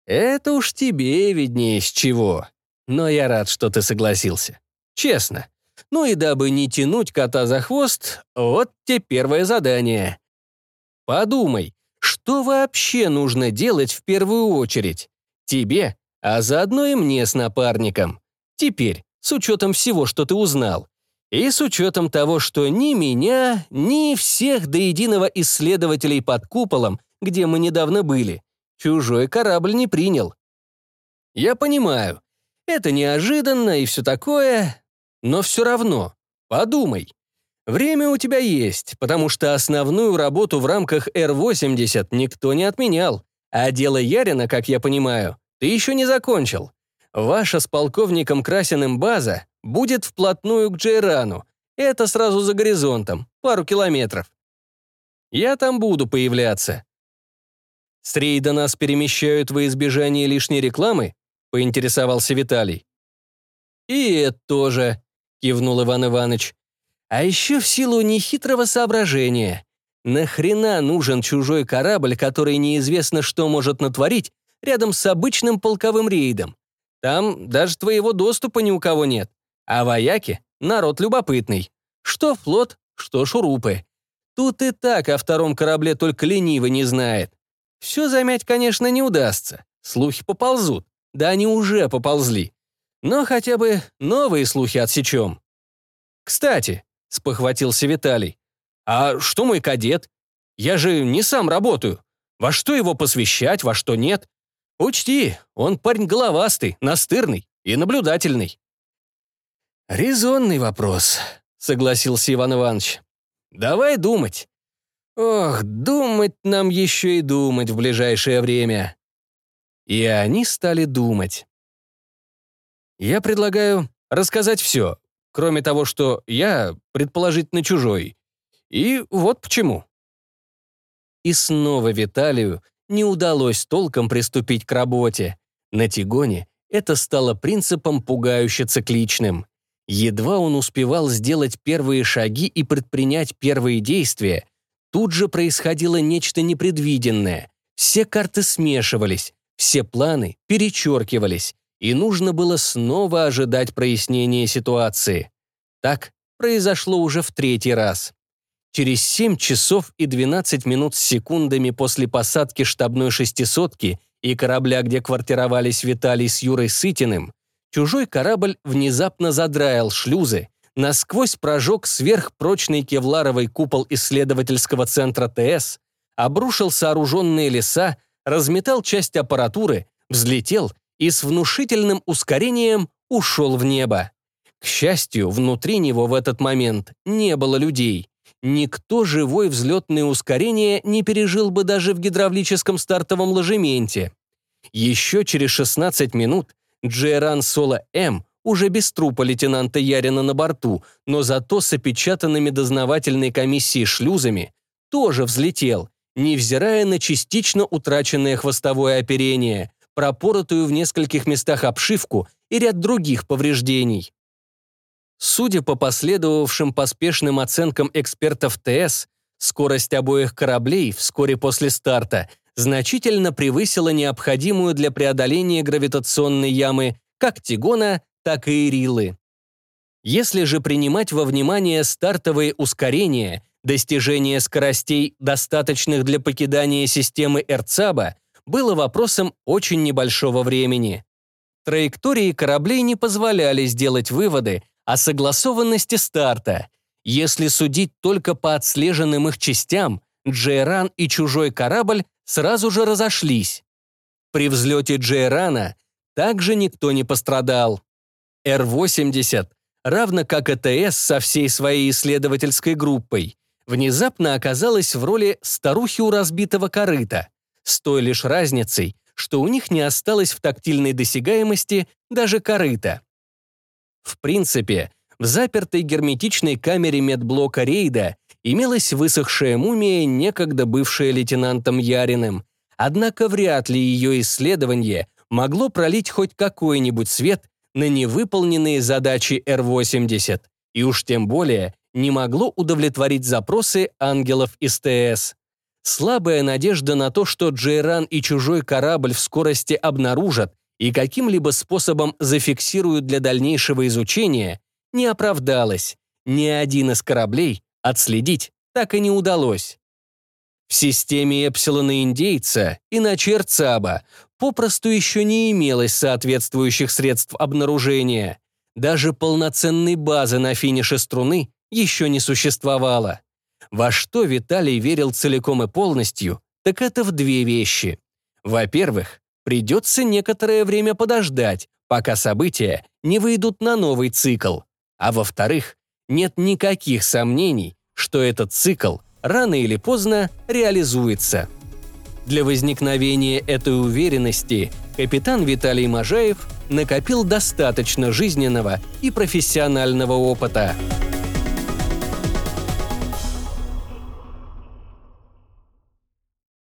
«Это уж тебе виднее с чего. Но я рад, что ты согласился. Честно. Ну и дабы не тянуть кота за хвост, вот тебе первое задание. Подумай, что вообще нужно делать в первую очередь? Тебе, а заодно и мне с напарником. Теперь, с учетом всего, что ты узнал. И с учетом того, что ни меня, ни всех до единого исследователей под куполом, где мы недавно были, чужой корабль не принял. Я понимаю, это неожиданно и все такое, но все равно, подумай. Время у тебя есть, потому что основную работу в рамках Р-80 никто не отменял, а дело Ярина, как я понимаю, ты еще не закончил. Ваша с полковником Красиным база будет вплотную к Джейрану. Это сразу за горизонтом, пару километров. Я там буду появляться. С рейда нас перемещают во избежание лишней рекламы? Поинтересовался Виталий. И это тоже, кивнул Иван Иванович. А еще в силу нехитрого соображения. Нахрена нужен чужой корабль, который неизвестно что может натворить, рядом с обычным полковым рейдом? Там даже твоего доступа ни у кого нет. А вояки — народ любопытный. Что флот, что шурупы. Тут и так о втором корабле только ленивый не знает. Все замять, конечно, не удастся. Слухи поползут. Да они уже поползли. Но хотя бы новые слухи отсечем. Кстати, спохватился Виталий, а что мой кадет? Я же не сам работаю. Во что его посвящать, во что нет? Учти, он парень головастый, настырный и наблюдательный. Резонный вопрос, согласился Иван Иванович. Давай думать. Ох, думать нам еще и думать в ближайшее время. И они стали думать. Я предлагаю рассказать все, кроме того, что я, предположительно, чужой. И вот почему. И снова Виталию не удалось толком приступить к работе. На Тигоне это стало принципом пугающе цикличным. Едва он успевал сделать первые шаги и предпринять первые действия, Тут же происходило нечто непредвиденное. Все карты смешивались, все планы перечеркивались, и нужно было снова ожидать прояснения ситуации. Так произошло уже в третий раз. Через 7 часов и 12 минут с секундами после посадки штабной шестисотки и корабля, где квартировались Виталий с Юрой Сытиным, чужой корабль внезапно задраил шлюзы, насквозь прожег сверхпрочный кевларовый купол исследовательского центра ТС, обрушил сооруженные леса, разметал часть аппаратуры, взлетел и с внушительным ускорением ушел в небо. К счастью, внутри него в этот момент не было людей. Никто живой взлетное ускорение не пережил бы даже в гидравлическом стартовом ложементе. Еще через 16 минут Джейран Соло М уже без трупа лейтенанта Ярина на борту, но зато с опечатанными дознавательной комиссией шлюзами, тоже взлетел, невзирая на частично утраченное хвостовое оперение, пропоротую в нескольких местах обшивку и ряд других повреждений. Судя по последовавшим поспешным оценкам экспертов ТС, скорость обоих кораблей вскоре после старта значительно превысила необходимую для преодоления гравитационной ямы как Тигона, так и Ирилы. Если же принимать во внимание стартовые ускорения, достижение скоростей, достаточных для покидания системы Эрцаба, было вопросом очень небольшого времени. Траектории кораблей не позволяли сделать выводы о согласованности старта. Если судить только по отслеженным их частям, Джейран и чужой корабль сразу же разошлись. При взлете Джейрана также никто не пострадал. Р-80, равно как ЭТС со всей своей исследовательской группой, внезапно оказалась в роли старухи у разбитого корыта, с той лишь разницей, что у них не осталось в тактильной досягаемости даже корыта. В принципе, в запертой герметичной камере медблока рейда имелась высохшая мумия, некогда бывшая лейтенантом Яриным, однако вряд ли ее исследование могло пролить хоть какой-нибудь свет на невыполненные задачи Р-80, и уж тем более не могло удовлетворить запросы ангелов из ТС. Слабая надежда на то, что Джейран и чужой корабль в скорости обнаружат и каким-либо способом зафиксируют для дальнейшего изучения, не оправдалась. Ни один из кораблей отследить так и не удалось. В системе Эпсилона-индейца, иначе Эрцаба, попросту еще не имелось соответствующих средств обнаружения. Даже полноценной базы на финише струны еще не существовало. Во что Виталий верил целиком и полностью, так это в две вещи. Во-первых, придется некоторое время подождать, пока события не выйдут на новый цикл. А во-вторых, нет никаких сомнений, что этот цикл рано или поздно реализуется. Для возникновения этой уверенности капитан Виталий Можаев накопил достаточно жизненного и профессионального опыта –